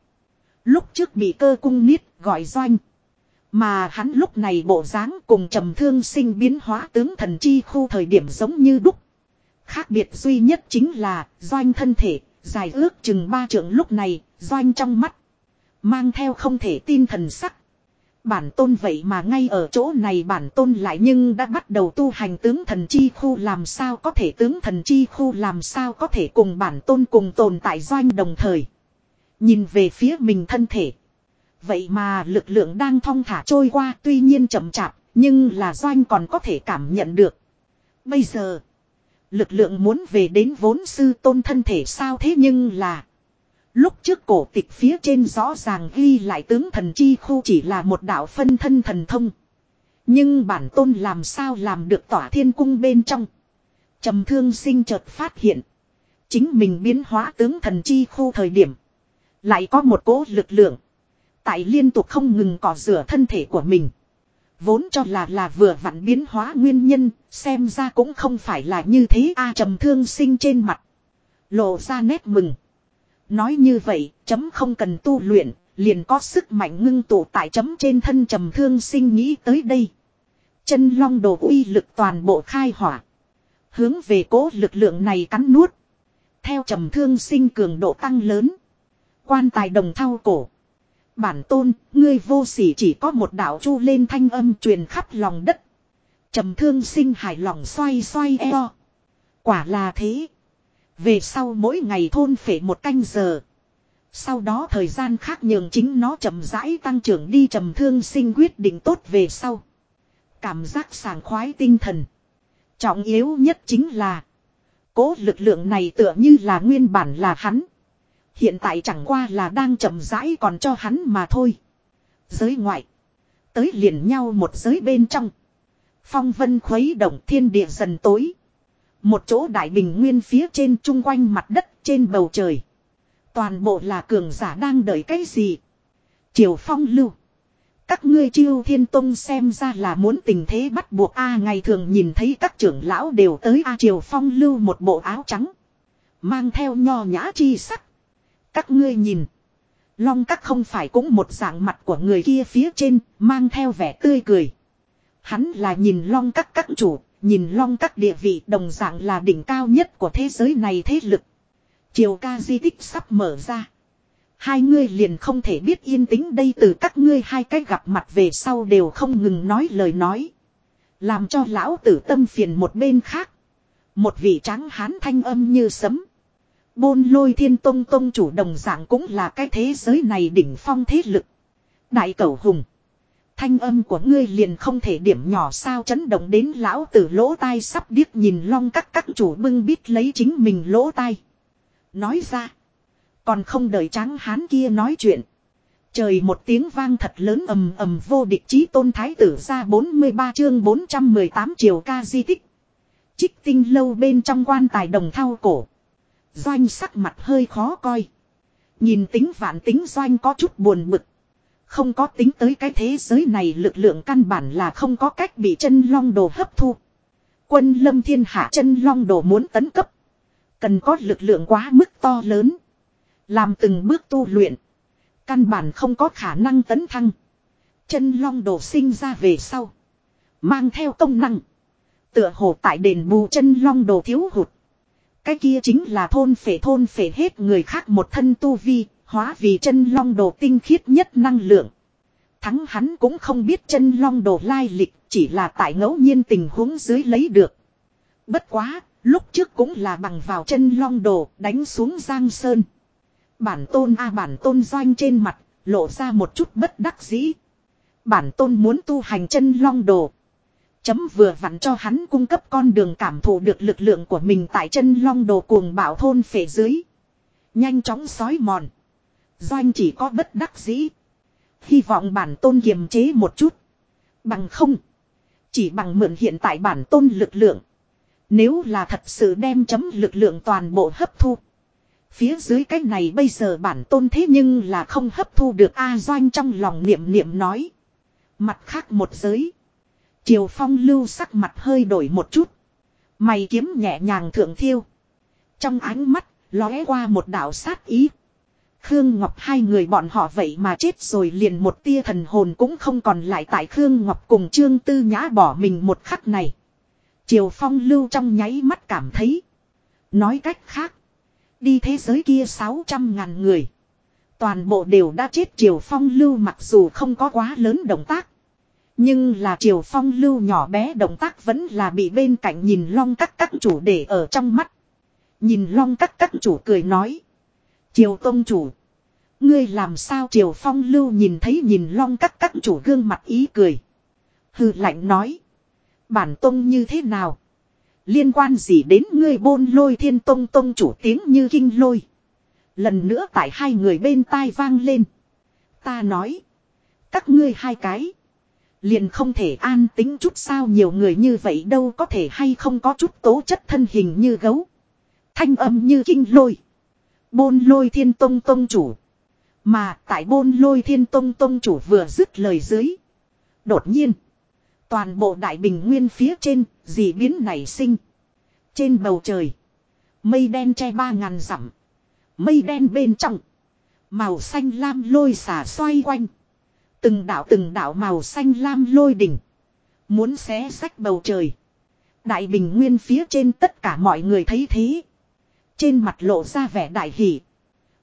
Lúc trước bị cơ cung niết gọi doanh. Mà hắn lúc này bộ dáng cùng trầm thương sinh biến hóa tướng thần chi khu thời điểm giống như đúc. Khác biệt duy nhất chính là doanh thân thể, dài ước chừng ba trượng lúc này, doanh trong mắt. Mang theo không thể tin thần sắc. Bản tôn vậy mà ngay ở chỗ này bản tôn lại nhưng đã bắt đầu tu hành tướng thần chi khu, làm sao có thể tướng thần chi khu, làm sao có thể cùng bản tôn cùng tồn tại doanh đồng thời. Nhìn về phía mình thân thể. Vậy mà lực lượng đang thong thả trôi qua, tuy nhiên chậm chạp, nhưng là doanh còn có thể cảm nhận được. Bây giờ, lực lượng muốn về đến vốn sư tôn thân thể sao thế nhưng là Lúc trước cổ tịch phía trên rõ ràng ghi lại tướng thần chi khu chỉ là một đạo phân thân thần thông. Nhưng bản tôn làm sao làm được tỏa thiên cung bên trong. trầm thương sinh chợt phát hiện. Chính mình biến hóa tướng thần chi khu thời điểm. Lại có một cố lực lượng. Tại liên tục không ngừng cỏ rửa thân thể của mình. Vốn cho là là vừa vặn biến hóa nguyên nhân, xem ra cũng không phải là như thế a trầm thương sinh trên mặt. Lộ ra nét mừng. Nói như vậy, chấm không cần tu luyện, liền có sức mạnh ngưng tụ tại chấm trên thân trầm thương sinh nghĩ tới đây. Chân long đồ uy lực toàn bộ khai hỏa. Hướng về cố lực lượng này cắn nuốt. Theo trầm thương sinh cường độ tăng lớn. Quan tài đồng thao cổ. Bản tôn, ngươi vô sỉ chỉ có một đạo chu lên thanh âm truyền khắp lòng đất. Trầm thương sinh hài lòng xoay xoay eo. Quả là thế. Về sau mỗi ngày thôn phể một canh giờ. Sau đó thời gian khác nhường chính nó chậm rãi tăng trưởng đi trầm thương sinh quyết định tốt về sau. Cảm giác sảng khoái tinh thần. Trọng yếu nhất chính là. Cố lực lượng này tựa như là nguyên bản là hắn. Hiện tại chẳng qua là đang chậm rãi còn cho hắn mà thôi. Giới ngoại. Tới liền nhau một giới bên trong. Phong vân khuấy động thiên địa dần tối. Một chỗ đại bình nguyên phía trên chung quanh mặt đất trên bầu trời. Toàn bộ là cường giả đang đợi cái gì? Triều phong lưu. Các ngươi chiêu thiên tông xem ra là muốn tình thế bắt buộc a ngày thường nhìn thấy các trưởng lão đều tới a triều phong lưu một bộ áo trắng. Mang theo nho nhã chi sắc. Các ngươi nhìn. Long các không phải cũng một dạng mặt của người kia phía trên, mang theo vẻ tươi cười. Hắn là nhìn long các các chủ, nhìn long các địa vị đồng dạng là đỉnh cao nhất của thế giới này thế lực. Triều ca di tích sắp mở ra. Hai ngươi liền không thể biết yên tĩnh đây từ các ngươi hai cách gặp mặt về sau đều không ngừng nói lời nói. Làm cho lão tử tâm phiền một bên khác. Một vị trắng hán thanh âm như sấm. Bôn lôi thiên tông tông chủ đồng dạng cũng là cái thế giới này đỉnh phong thế lực. Đại cầu hùng. Thanh âm của ngươi liền không thể điểm nhỏ sao chấn động đến lão tử lỗ tai sắp điếc nhìn long các các chủ bưng bít lấy chính mình lỗ tai. Nói ra. Còn không đợi trắng hán kia nói chuyện. Trời một tiếng vang thật lớn ầm ầm vô địch chí tôn thái tử ra 43 chương 418 triều ca di tích. Trích tinh lâu bên trong quan tài đồng thao cổ. Doanh sắc mặt hơi khó coi. Nhìn tính vạn tính doanh có chút buồn bực. Không có tính tới cái thế giới này lực lượng căn bản là không có cách bị chân long đồ hấp thu. Quân lâm thiên hạ chân long đồ muốn tấn cấp. Cần có lực lượng quá mức to lớn. Làm từng bước tu luyện. Căn bản không có khả năng tấn thăng. Chân long đồ sinh ra về sau. Mang theo công năng. Tựa hồ tại đền bù chân long đồ thiếu hụt. Cái kia chính là thôn phệ thôn phệ hết người khác một thân tu vi, hóa vì chân long đồ tinh khiết nhất năng lượng. Thắng hắn cũng không biết chân long đồ lai lịch, chỉ là tại ngẫu nhiên tình huống dưới lấy được. Bất quá, lúc trước cũng là bằng vào chân long đồ đánh xuống giang sơn. Bản tôn a bản tôn doanh trên mặt, lộ ra một chút bất đắc dĩ. Bản tôn muốn tu hành chân long đồ. Chấm vừa vặn cho hắn cung cấp con đường cảm thụ được lực lượng của mình tại chân long đồ cuồng bảo thôn phệ dưới. Nhanh chóng sói mòn. Doanh chỉ có bất đắc dĩ. Hy vọng bản tôn kiềm chế một chút. Bằng không. Chỉ bằng mượn hiện tại bản tôn lực lượng. Nếu là thật sự đem chấm lực lượng toàn bộ hấp thu. Phía dưới cái này bây giờ bản tôn thế nhưng là không hấp thu được A Doanh trong lòng niệm niệm nói. Mặt khác một giới. Triều phong lưu sắc mặt hơi đổi một chút. Mày kiếm nhẹ nhàng thượng thiêu. Trong ánh mắt, lóe qua một đạo sát ý. Khương Ngọc hai người bọn họ vậy mà chết rồi liền một tia thần hồn cũng không còn lại tại Khương Ngọc cùng Trương Tư Nhã bỏ mình một khắc này. Triều Phong lưu trong nháy mắt cảm thấy. Nói cách khác. Đi thế giới kia 600 ngàn người. Toàn bộ đều đã chết Triều Phong lưu mặc dù không có quá lớn động tác. Nhưng là Triều Phong lưu nhỏ bé động tác vẫn là bị bên cạnh nhìn long các các chủ để ở trong mắt. Nhìn long các các chủ cười nói. Triều Tông chủ. Ngươi làm sao Triều Phong lưu nhìn thấy nhìn long các các chủ gương mặt ý cười. Hừ lạnh nói. Bản tông như thế nào? Liên quan gì đến ngươi bôn lôi thiên tông tông chủ tiếng như kinh lôi. Lần nữa tại hai người bên tai vang lên. Ta nói. Các ngươi hai cái. Liền không thể an tính chút sao nhiều người như vậy đâu có thể hay không có chút tố chất thân hình như gấu. Thanh âm như kinh lôi. Bôn lôi thiên tông tông chủ. Mà tại bôn lôi thiên tông tông chủ vừa dứt lời dưới. Đột nhiên. Toàn bộ đại bình nguyên phía trên, dị biến nảy sinh. Trên bầu trời. Mây đen che ba ngàn dặm. Mây đen bên trong. Màu xanh lam lôi xả xoay quanh. Từng đảo từng đảo màu xanh lam lôi đỉnh. Muốn xé sách bầu trời. Đại bình nguyên phía trên tất cả mọi người thấy thế. Trên mặt lộ ra vẻ đại hỷ.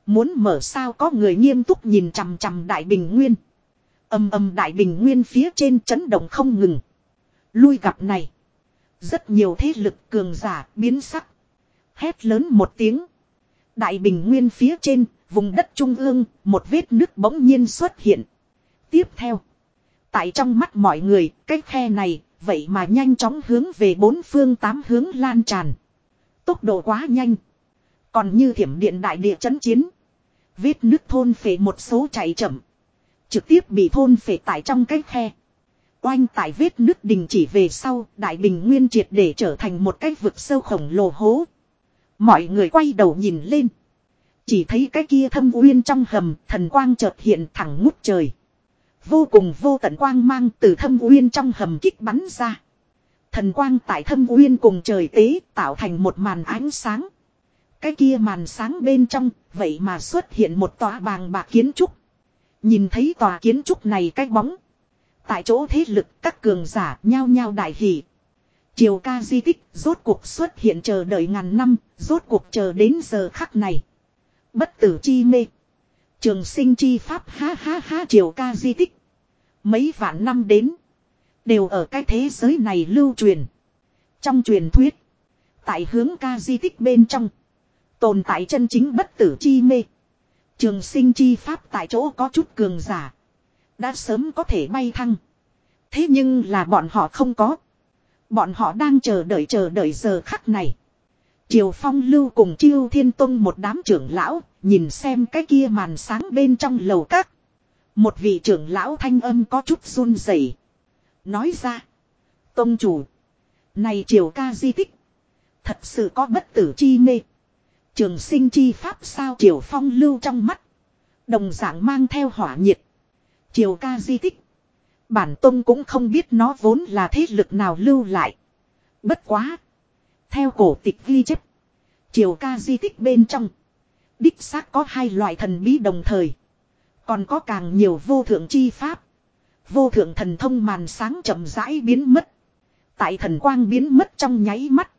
Muốn mở sao có người nghiêm túc nhìn chằm chằm đại bình nguyên. Âm âm đại bình nguyên phía trên chấn động không ngừng. Lui gặp này. Rất nhiều thế lực cường giả biến sắc. Hét lớn một tiếng. Đại bình nguyên phía trên, vùng đất trung ương, một vết nước bỗng nhiên xuất hiện. Tiếp theo. Tại trong mắt mọi người, cái khe này, vậy mà nhanh chóng hướng về bốn phương tám hướng lan tràn. Tốc độ quá nhanh. Còn như thiểm điện đại địa chấn chiến. Vết nước thôn phệ một số chạy chậm. Trực tiếp bị thôn phệ tại trong cái khe. Oanh tại vết nước đình chỉ về sau, đại bình nguyên triệt để trở thành một cái vực sâu khổng lồ hố. Mọi người quay đầu nhìn lên. Chỉ thấy cái kia thâm uyên trong hầm, thần quang chợt hiện thẳng ngút trời. Vô cùng vô tận quang mang từ thâm uyên trong hầm kích bắn ra. Thần quang tại thâm uyên cùng trời tế tạo thành một màn ánh sáng. Cái kia màn sáng bên trong, vậy mà xuất hiện một tòa bàng bạc kiến trúc. Nhìn thấy tòa kiến trúc này cái bóng. Tại chỗ thế lực các cường giả nhao nhao đại hỷ. Triều ca di tích rốt cuộc xuất hiện chờ đợi ngàn năm, rốt cuộc chờ đến giờ khắc này. Bất tử chi mê. Trường sinh chi pháp ha ha ha triều ca di tích. Mấy vạn năm đến. Đều ở cái thế giới này lưu truyền. Trong truyền thuyết. Tại hướng ca di tích bên trong. Tồn tại chân chính bất tử chi mê. Trường sinh chi pháp tại chỗ có chút cường giả. Đã sớm có thể bay thăng. Thế nhưng là bọn họ không có. Bọn họ đang chờ đợi chờ đợi giờ khắc này. Triều Phong lưu cùng Chiêu Thiên Tông một đám trưởng lão, nhìn xem cái kia màn sáng bên trong lầu các. Một vị trưởng lão thanh âm có chút run rẩy, Nói ra. Tông chủ. Này triều ca di tích. Thật sự có bất tử chi mê. Trường sinh chi pháp sao triều phong lưu trong mắt. Đồng dạng mang theo hỏa nhiệt. Triều ca di tích. Bản tông cũng không biết nó vốn là thế lực nào lưu lại. Bất quá. Theo cổ tịch ghi chép. Triều ca di tích bên trong. Đích xác có hai loại thần bí đồng thời. Còn có càng nhiều vô thượng chi pháp. Vô thượng thần thông màn sáng chậm rãi biến mất. Tại thần quang biến mất trong nháy mắt.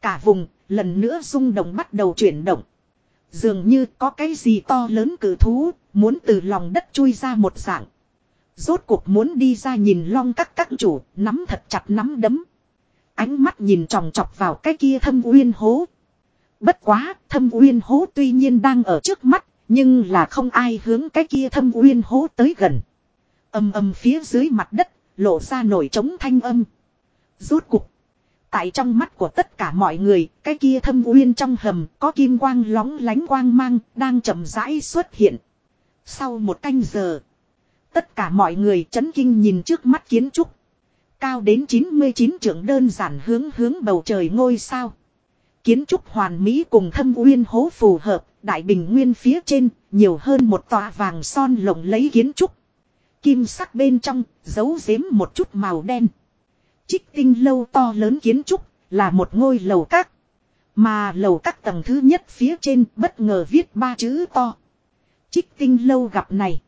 Cả vùng lần nữa rung động bắt đầu chuyển động. Dường như có cái gì to lớn cử thú, muốn từ lòng đất chui ra một dạng. Rốt cuộc muốn đi ra nhìn long các các chủ, nắm thật chặt nắm đấm. Ánh mắt nhìn tròng chọc vào cái kia thâm uyên hố. Bất quá, thâm uyên hố tuy nhiên đang ở trước mắt, nhưng là không ai hướng cái kia thâm uyên hố tới gần. Âm âm phía dưới mặt đất, lộ ra nổi trống thanh âm. Rốt cục. Tại trong mắt của tất cả mọi người, cái kia thâm uyên trong hầm có kim quang lóng lánh quang mang, đang chậm rãi xuất hiện. Sau một canh giờ, tất cả mọi người chấn kinh nhìn trước mắt kiến trúc. Cao đến 99 trưởng đơn giản hướng hướng bầu trời ngôi sao. Kiến trúc hoàn mỹ cùng thâm uyên hố phù hợp, đại bình nguyên phía trên, nhiều hơn một tòa vàng son lộng lấy kiến trúc. Kim sắc bên trong, giấu giếm một chút màu đen. Trích tinh lâu to lớn kiến trúc, là một ngôi lầu các. Mà lầu các tầng thứ nhất phía trên bất ngờ viết ba chữ to. Trích tinh lâu gặp này.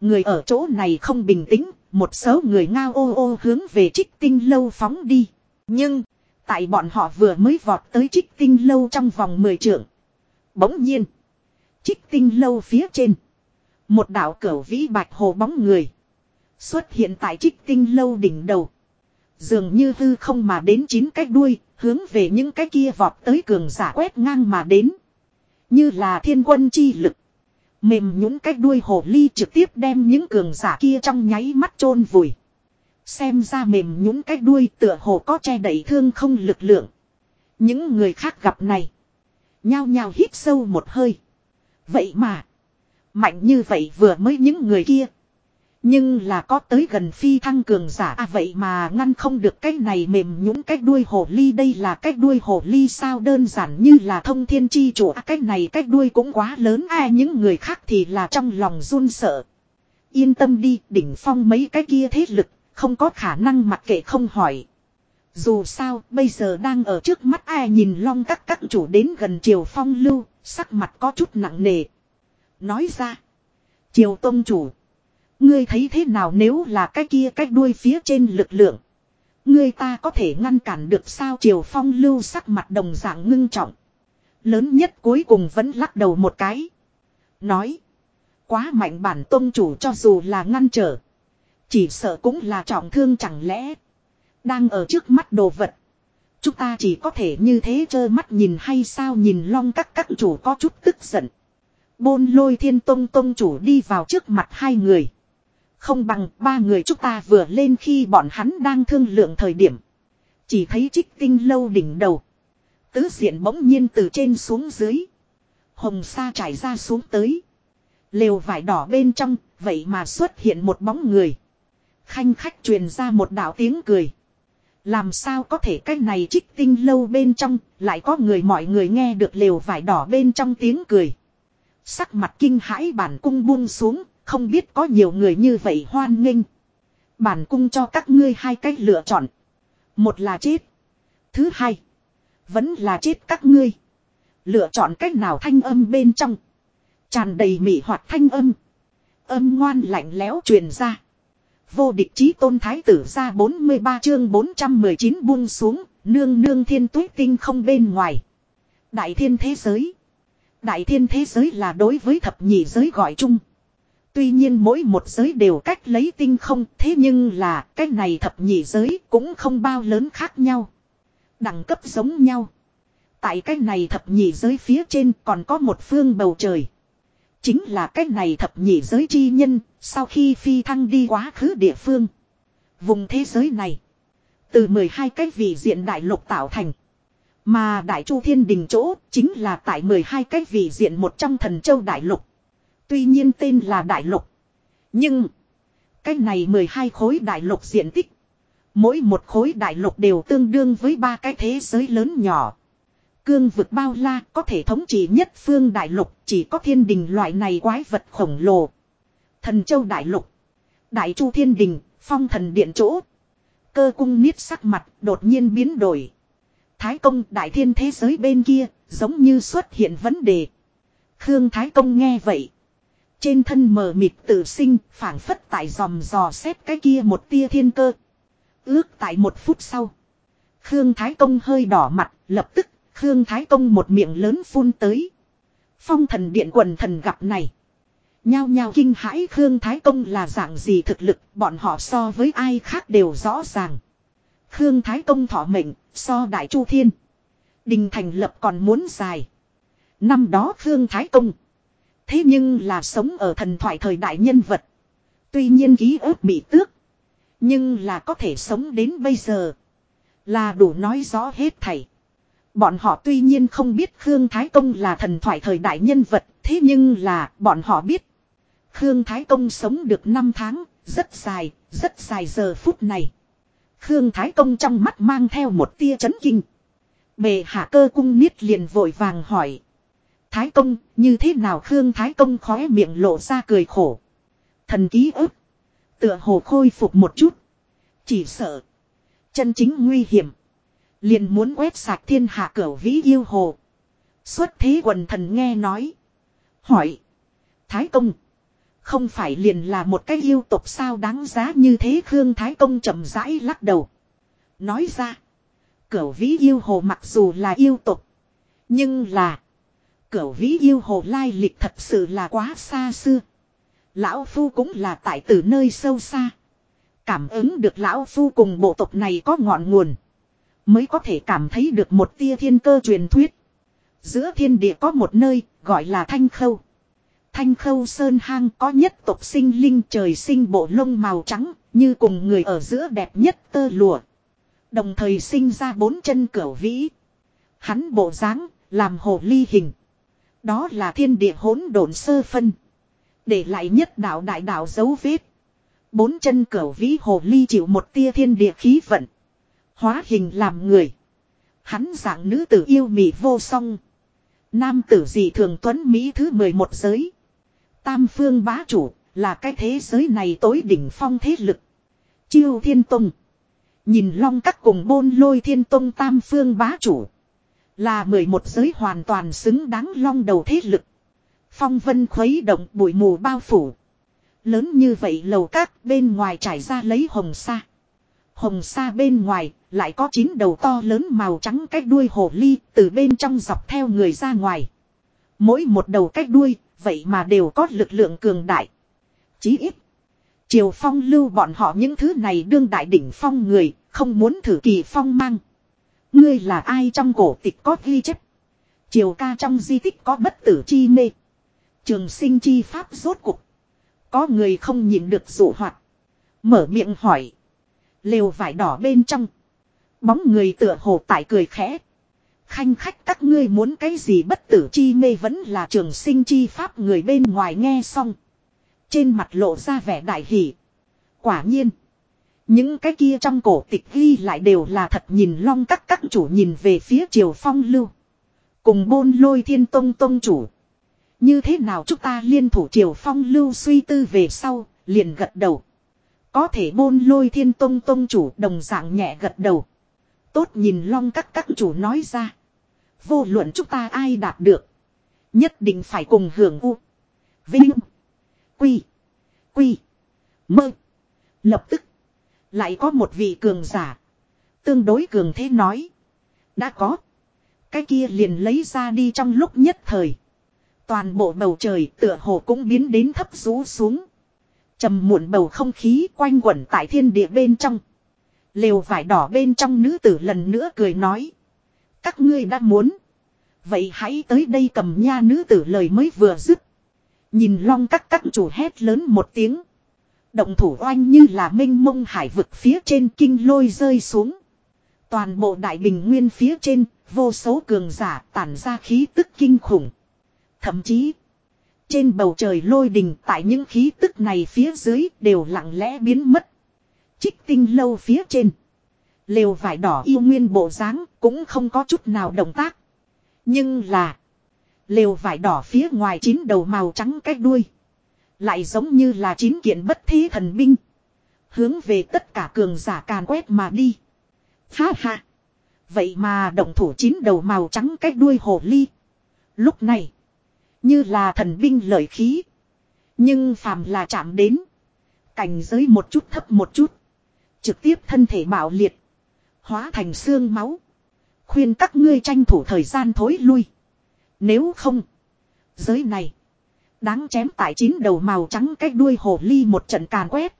Người ở chỗ này không bình tĩnh, một số người ngao ô ô hướng về trích tinh lâu phóng đi. Nhưng, tại bọn họ vừa mới vọt tới trích tinh lâu trong vòng 10 trượng. Bỗng nhiên, trích tinh lâu phía trên. Một đạo cửu vĩ bạch hồ bóng người. Xuất hiện tại trích tinh lâu đỉnh đầu. Dường như hư không mà đến chín cái đuôi, hướng về những cái kia vọt tới cường giả quét ngang mà đến. Như là thiên quân chi lực. Mềm nhũn cái đuôi hồ ly trực tiếp đem những cường giả kia trong nháy mắt chôn vùi. Xem ra mềm nhũn cái đuôi tựa hồ có che đẩy thương không lực lượng. Những người khác gặp này. Nhao nhao hít sâu một hơi. Vậy mà. Mạnh như vậy vừa mới những người kia. Nhưng là có tới gần phi thăng cường giả à vậy mà ngăn không được cái này mềm nhũng cái đuôi hồ ly đây là cái đuôi hồ ly sao đơn giản như là thông thiên chi chủ à cái này cái đuôi cũng quá lớn ai à, những người khác thì là trong lòng run sợ. Yên tâm đi đỉnh phong mấy cái kia thế lực không có khả năng mặc kệ không hỏi. Dù sao bây giờ đang ở trước mắt ai nhìn long các các chủ đến gần triều phong lưu sắc mặt có chút nặng nề. Nói ra. Triều tông chủ Ngươi thấy thế nào nếu là cái kia cách đuôi phía trên lực lượng. Ngươi ta có thể ngăn cản được sao Triều Phong lưu sắc mặt đồng dạng ngưng trọng. Lớn nhất cuối cùng vẫn lắc đầu một cái. Nói. Quá mạnh bản tôn chủ cho dù là ngăn trở. Chỉ sợ cũng là trọng thương chẳng lẽ. Đang ở trước mắt đồ vật. Chúng ta chỉ có thể như thế trơ mắt nhìn hay sao nhìn long các các chủ có chút tức giận. Bôn lôi thiên tông tông chủ đi vào trước mặt hai người. Không bằng ba người chúng ta vừa lên khi bọn hắn đang thương lượng thời điểm. Chỉ thấy trích tinh lâu đỉnh đầu. Tứ diện bỗng nhiên từ trên xuống dưới. Hồng sa trải ra xuống tới. Lều vải đỏ bên trong, vậy mà xuất hiện một bóng người. Khanh khách truyền ra một đạo tiếng cười. Làm sao có thể cái này trích tinh lâu bên trong, lại có người mọi người nghe được lều vải đỏ bên trong tiếng cười. Sắc mặt kinh hãi bản cung buông xuống, không biết có nhiều người như vậy hoan nghênh. Bản cung cho các ngươi hai cách lựa chọn. Một là chết. Thứ hai. Vẫn là chết các ngươi. Lựa chọn cách nào thanh âm bên trong. Tràn đầy mị hoạt thanh âm. Âm ngoan lạnh lẽo truyền ra. Vô địch chí tôn thái tử ra 43 chương 419 buông xuống, nương nương thiên tuế tinh không bên ngoài. Đại thiên thế giới. Đại thiên thế giới là đối với thập nhị giới gọi chung. Tuy nhiên mỗi một giới đều cách lấy tinh không, thế nhưng là cái này thập nhị giới cũng không bao lớn khác nhau. Đẳng cấp giống nhau. Tại cái này thập nhị giới phía trên còn có một phương bầu trời. Chính là cái này thập nhị giới chi nhân, sau khi phi thăng đi quá khứ địa phương. Vùng thế giới này. Từ 12 cái vị diện đại lục tạo thành. Mà đại chu thiên đình chỗ chính là tại 12 cái vị diện một trong thần châu đại lục. Tuy nhiên tên là đại lục. Nhưng. Cái này 12 khối đại lục diện tích. Mỗi một khối đại lục đều tương đương với ba cái thế giới lớn nhỏ. Cương vực bao la có thể thống trị nhất phương đại lục chỉ có thiên đình loại này quái vật khổng lồ. Thần châu đại lục. Đại chu thiên đình, phong thần điện chỗ. Cơ cung niết sắc mặt đột nhiên biến đổi. Thái công đại thiên thế giới bên kia giống như xuất hiện vấn đề. Khương Thái công nghe vậy. Trên thân mờ mịt tự sinh, phảng phất tại dòm dò xét cái kia một tia thiên cơ. Ước tại một phút sau. Khương Thái Công hơi đỏ mặt, lập tức, Khương Thái Công một miệng lớn phun tới. Phong thần điện quần thần gặp này. Nhao nhao kinh hãi Khương Thái Công là dạng gì thực lực, bọn họ so với ai khác đều rõ ràng. Khương Thái Công thọ mệnh, so Đại Chu Thiên. Đình thành lập còn muốn dài. Năm đó Khương Thái Công. Thế nhưng là sống ở thần thoại thời đại nhân vật. Tuy nhiên ký ức bị tước. Nhưng là có thể sống đến bây giờ. Là đủ nói rõ hết thảy. Bọn họ tuy nhiên không biết Khương Thái Công là thần thoại thời đại nhân vật. Thế nhưng là bọn họ biết. Khương Thái Công sống được 5 tháng. Rất dài, rất dài giờ phút này. Khương Thái Công trong mắt mang theo một tia chấn kinh. Bề hạ cơ cung niết liền vội vàng hỏi. Thái Công, như thế nào Khương Thái Công khóe miệng lộ ra cười khổ. Thần ký ức. Tựa hồ khôi phục một chút. Chỉ sợ. Chân chính nguy hiểm. Liền muốn quét sạch thiên hạ cửu vĩ yêu hồ. Xuất thế quần thần nghe nói. Hỏi. Thái Công. Không phải liền là một cái yêu tục sao đáng giá như thế Khương Thái Công chậm rãi lắc đầu. Nói ra. Cửu vĩ yêu hồ mặc dù là yêu tục. Nhưng là. Cửu vĩ yêu hồ lai lịch thật sự là quá xa xưa. Lão Phu cũng là tại từ nơi sâu xa. Cảm ứng được Lão Phu cùng bộ tộc này có ngọn nguồn. Mới có thể cảm thấy được một tia thiên cơ truyền thuyết. Giữa thiên địa có một nơi gọi là Thanh Khâu. Thanh Khâu Sơn Hang có nhất tộc sinh linh trời sinh bộ lông màu trắng, như cùng người ở giữa đẹp nhất tơ lụa. Đồng thời sinh ra bốn chân cửu vĩ. Hắn bộ dáng làm hồ ly hình. Đó là thiên địa hỗn độn sơ phân. Để lại nhất đạo đại đạo dấu vết. Bốn chân cửu vĩ hồ ly chịu một tia thiên địa khí vận. Hóa hình làm người. Hắn dạng nữ tử yêu mị vô song. Nam tử dị thường tuấn Mỹ thứ 11 giới. Tam phương bá chủ là cái thế giới này tối đỉnh phong thế lực. Chiêu thiên tông. Nhìn long các cùng bôn lôi thiên tông tam phương bá chủ. Là 11 giới hoàn toàn xứng đáng long đầu thế lực. Phong vân khuấy động bụi mù bao phủ. Lớn như vậy lầu các bên ngoài trải ra lấy hồng sa. Hồng sa bên ngoài lại có chín đầu to lớn màu trắng cách đuôi hồ ly từ bên trong dọc theo người ra ngoài. Mỗi một đầu cách đuôi, vậy mà đều có lực lượng cường đại. Chí ít. Triều phong lưu bọn họ những thứ này đương đại đỉnh phong người, không muốn thử kỳ phong mang. Ngươi là ai trong cổ tịch có ghi chép. Triều ca trong di tích có bất tử chi mê. Trường sinh chi pháp rốt cục. Có người không nhịn được dụ hoạt. Mở miệng hỏi. Lều vải đỏ bên trong. Bóng người tựa hồ tại cười khẽ. Khanh khách các ngươi muốn cái gì bất tử chi mê vẫn là trường sinh chi pháp người bên ngoài nghe xong. Trên mặt lộ ra vẻ đại hỷ. Quả nhiên. Những cái kia trong cổ tịch ghi lại đều là thật nhìn long các các chủ nhìn về phía triều phong lưu. Cùng bôn lôi thiên tông tông chủ. Như thế nào chúng ta liên thủ triều phong lưu suy tư về sau, liền gật đầu. Có thể bôn lôi thiên tông tông chủ đồng dạng nhẹ gật đầu. Tốt nhìn long các các chủ nói ra. Vô luận chúng ta ai đạt được. Nhất định phải cùng hưởng u. Vinh. Quy. Quy. Mơ. Lập tức. Lại có một vị cường giả. Tương đối cường thế nói. Đã có. Cái kia liền lấy ra đi trong lúc nhất thời. Toàn bộ bầu trời tựa hồ cũng biến đến thấp rú xuống. trầm muộn bầu không khí quanh quẩn tại thiên địa bên trong. Lều vải đỏ bên trong nữ tử lần nữa cười nói. Các ngươi đã muốn. Vậy hãy tới đây cầm nha nữ tử lời mới vừa dứt. Nhìn long các các chủ hét lớn một tiếng. Động thủ oanh như là minh mông hải vực phía trên kinh lôi rơi xuống. Toàn bộ đại bình nguyên phía trên, vô số cường giả tản ra khí tức kinh khủng. Thậm chí, trên bầu trời lôi đình tại những khí tức này phía dưới đều lặng lẽ biến mất. Trích tinh lâu phía trên. Lều vải đỏ yêu nguyên bộ dáng cũng không có chút nào động tác. Nhưng là, lều vải đỏ phía ngoài chín đầu màu trắng cái đuôi. Lại giống như là chín kiện bất thí thần binh. Hướng về tất cả cường giả càn quét mà đi. Ha ha. Vậy mà động thủ chín đầu màu trắng cách đuôi hồ ly. Lúc này. Như là thần binh lợi khí. Nhưng phàm là chạm đến. Cảnh giới một chút thấp một chút. Trực tiếp thân thể bạo liệt. Hóa thành xương máu. Khuyên các ngươi tranh thủ thời gian thối lui. Nếu không. Giới này. Đáng chém tại chín đầu màu trắng cách đuôi hồ ly một trận càn quét.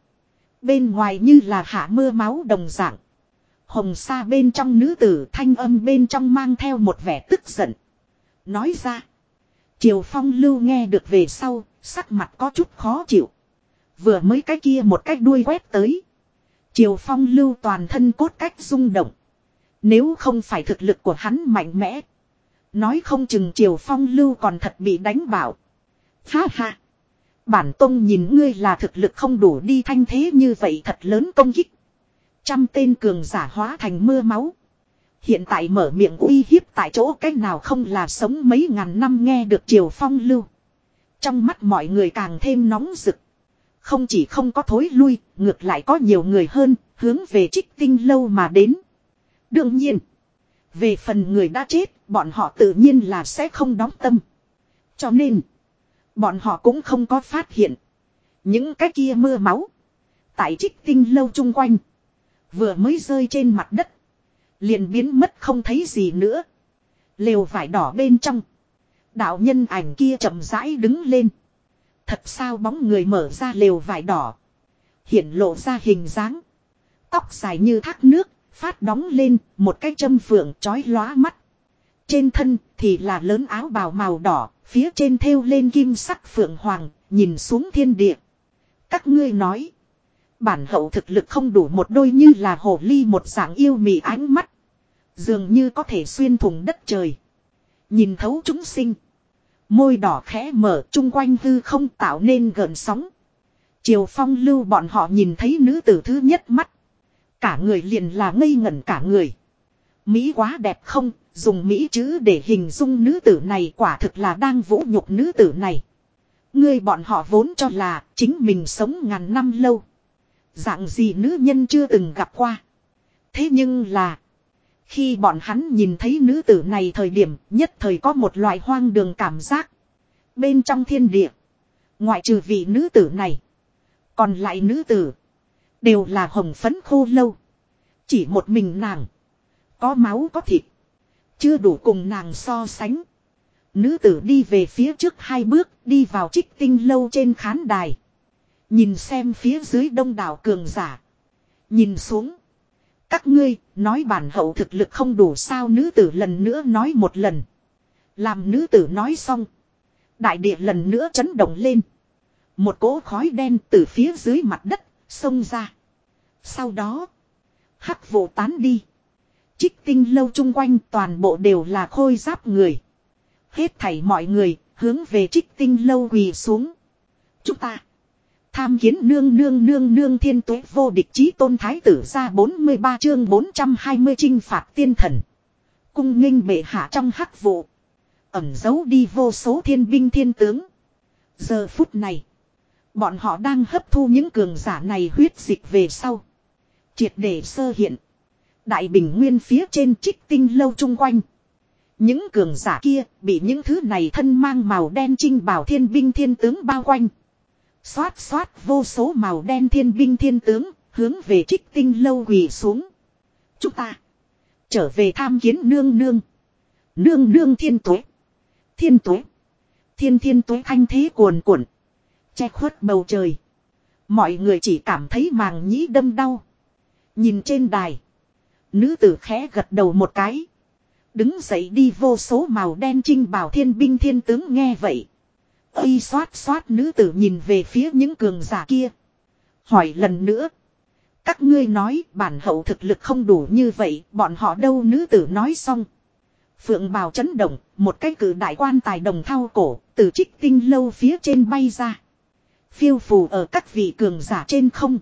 Bên ngoài như là hạ mưa máu đồng dạng. Hồng sa bên trong nữ tử thanh âm bên trong mang theo một vẻ tức giận. Nói ra. Triều Phong lưu nghe được về sau, sắc mặt có chút khó chịu. Vừa mới cái kia một cách đuôi quét tới. Triều Phong lưu toàn thân cốt cách rung động. Nếu không phải thực lực của hắn mạnh mẽ. Nói không chừng Triều Phong lưu còn thật bị đánh bảo. Ha ha. Bản tông nhìn ngươi là thực lực không đủ đi thanh thế như vậy thật lớn công kích. Trăm tên cường giả hóa thành mưa máu. Hiện tại mở miệng uy hiếp tại chỗ cách nào không là sống mấy ngàn năm nghe được Triều Phong lưu. Trong mắt mọi người càng thêm nóng rực. Không chỉ không có thối lui, ngược lại có nhiều người hơn, hướng về trích tinh lâu mà đến. Đương nhiên, về phần người đã chết, bọn họ tự nhiên là sẽ không đóng tâm. Cho nên, bọn họ cũng không có phát hiện. Những cái kia mưa máu. Tại trích tinh lâu chung quanh. Vừa mới rơi trên mặt đất. Liền biến mất không thấy gì nữa. Lều vải đỏ bên trong. Đạo nhân ảnh kia chậm rãi đứng lên. Thật sao bóng người mở ra lều vải đỏ. Hiện lộ ra hình dáng. Tóc dài như thác nước, phát đóng lên một cái châm phượng chói lóa mắt. Trên thân thì là lớn áo bào màu đỏ, phía trên thêu lên kim sắc phượng hoàng, nhìn xuống thiên địa. Các ngươi nói, bản hậu thực lực không đủ một đôi như là hồ ly một dạng yêu mị ánh mắt. Dường như có thể xuyên thủng đất trời. Nhìn thấu chúng sinh. Môi đỏ khẽ mở chung quanh hư không tạo nên gợn sóng. Triều phong lưu bọn họ nhìn thấy nữ tử thứ nhất mắt. Cả người liền là ngây ngẩn cả người. Mỹ quá đẹp không, dùng Mỹ chữ để hình dung nữ tử này quả thực là đang vũ nhục nữ tử này. Người bọn họ vốn cho là chính mình sống ngàn năm lâu. Dạng gì nữ nhân chưa từng gặp qua. Thế nhưng là... Khi bọn hắn nhìn thấy nữ tử này thời điểm nhất thời có một loại hoang đường cảm giác. Bên trong thiên địa. Ngoại trừ vị nữ tử này. Còn lại nữ tử. Đều là hồng phấn khô lâu. Chỉ một mình nàng. Có máu có thịt. Chưa đủ cùng nàng so sánh. Nữ tử đi về phía trước hai bước đi vào trích tinh lâu trên khán đài. Nhìn xem phía dưới đông đảo cường giả. Nhìn xuống. Các ngươi, nói bản hậu thực lực không đủ sao nữ tử lần nữa nói một lần. Làm nữ tử nói xong. Đại địa lần nữa chấn động lên. Một cỗ khói đen từ phía dưới mặt đất, xông ra. Sau đó, hắc vụ tán đi. Trích tinh lâu chung quanh toàn bộ đều là khôi giáp người. Hết thảy mọi người, hướng về trích tinh lâu quỳ xuống. Chúng ta Tham kiến nương nương nương nương thiên tuế vô địch chí tôn thái tử ra 43 chương 420 trinh phạt tiên thần. Cung nghênh bệ hạ trong hắc vụ. Ẩm giấu đi vô số thiên binh thiên tướng. Giờ phút này. Bọn họ đang hấp thu những cường giả này huyết dịch về sau. Triệt để sơ hiện. Đại bình nguyên phía trên trích tinh lâu chung quanh. Những cường giả kia bị những thứ này thân mang màu đen trinh bảo thiên binh thiên tướng bao quanh. Xoát xoát vô số màu đen thiên binh thiên tướng, hướng về trích tinh lâu quỳ xuống. Chúng ta trở về tham kiến nương nương. Nương nương thiên tuế. Thiên tuế. Thiên thiên tuế thanh thế cuồn cuộn. Che khuất bầu trời. Mọi người chỉ cảm thấy màng nhĩ đâm đau. Nhìn trên đài. Nữ tử khẽ gật đầu một cái. Đứng dậy đi vô số màu đen trinh bảo thiên binh thiên tướng nghe vậy. Ây xoát xoát nữ tử nhìn về phía những cường giả kia. Hỏi lần nữa. Các ngươi nói bản hậu thực lực không đủ như vậy, bọn họ đâu nữ tử nói xong. Phượng bào chấn động, một cái cử đại quan tài đồng thao cổ, từ trích tinh lâu phía trên bay ra. Phiêu phù ở các vị cường giả trên không.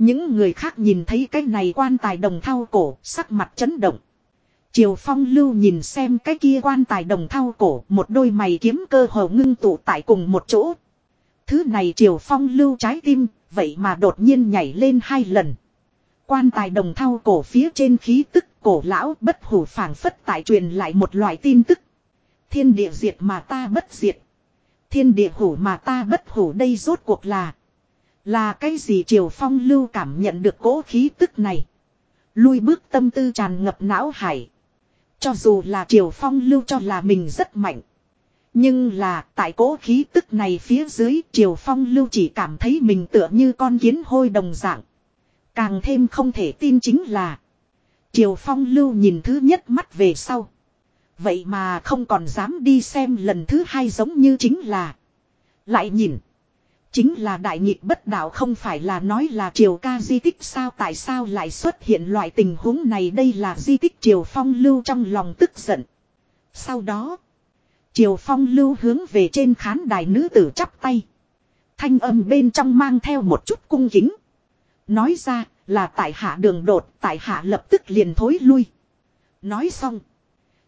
Những người khác nhìn thấy cái này quan tài đồng thao cổ, sắc mặt chấn động. Triều Phong lưu nhìn xem cái kia quan tài đồng thao cổ, một đôi mày kiếm cơ hồ ngưng tụ tại cùng một chỗ. Thứ này Triều Phong lưu trái tim, vậy mà đột nhiên nhảy lên hai lần. Quan tài đồng thao cổ phía trên khí tức cổ lão bất hủ phảng phất tại truyền lại một loại tin tức. Thiên địa diệt mà ta bất diệt. Thiên địa hủ mà ta bất hủ đây rốt cuộc là. Là cái gì Triều Phong lưu cảm nhận được cỗ khí tức này. Lui bước tâm tư tràn ngập não hải. Cho dù là Triều Phong lưu cho là mình rất mạnh. Nhưng là tại cỗ khí tức này phía dưới, Triều Phong lưu chỉ cảm thấy mình tựa như con kiến hôi đồng dạng. Càng thêm không thể tin chính là. Triều Phong lưu nhìn thứ nhất mắt về sau. Vậy mà không còn dám đi xem lần thứ hai giống như chính là. Lại nhìn. Chính là đại nhịp bất đạo không phải là nói là triều ca di tích sao, tại sao lại xuất hiện loại tình huống này đây là di tích triều phong lưu trong lòng tức giận. Sau đó. Triều phong lưu hướng về trên khán đài nữ tử chắp tay. Thanh âm bên trong mang theo một chút cung kính. Nói ra là tại hạ đường đột, tại hạ lập tức liền thối lui. Nói xong.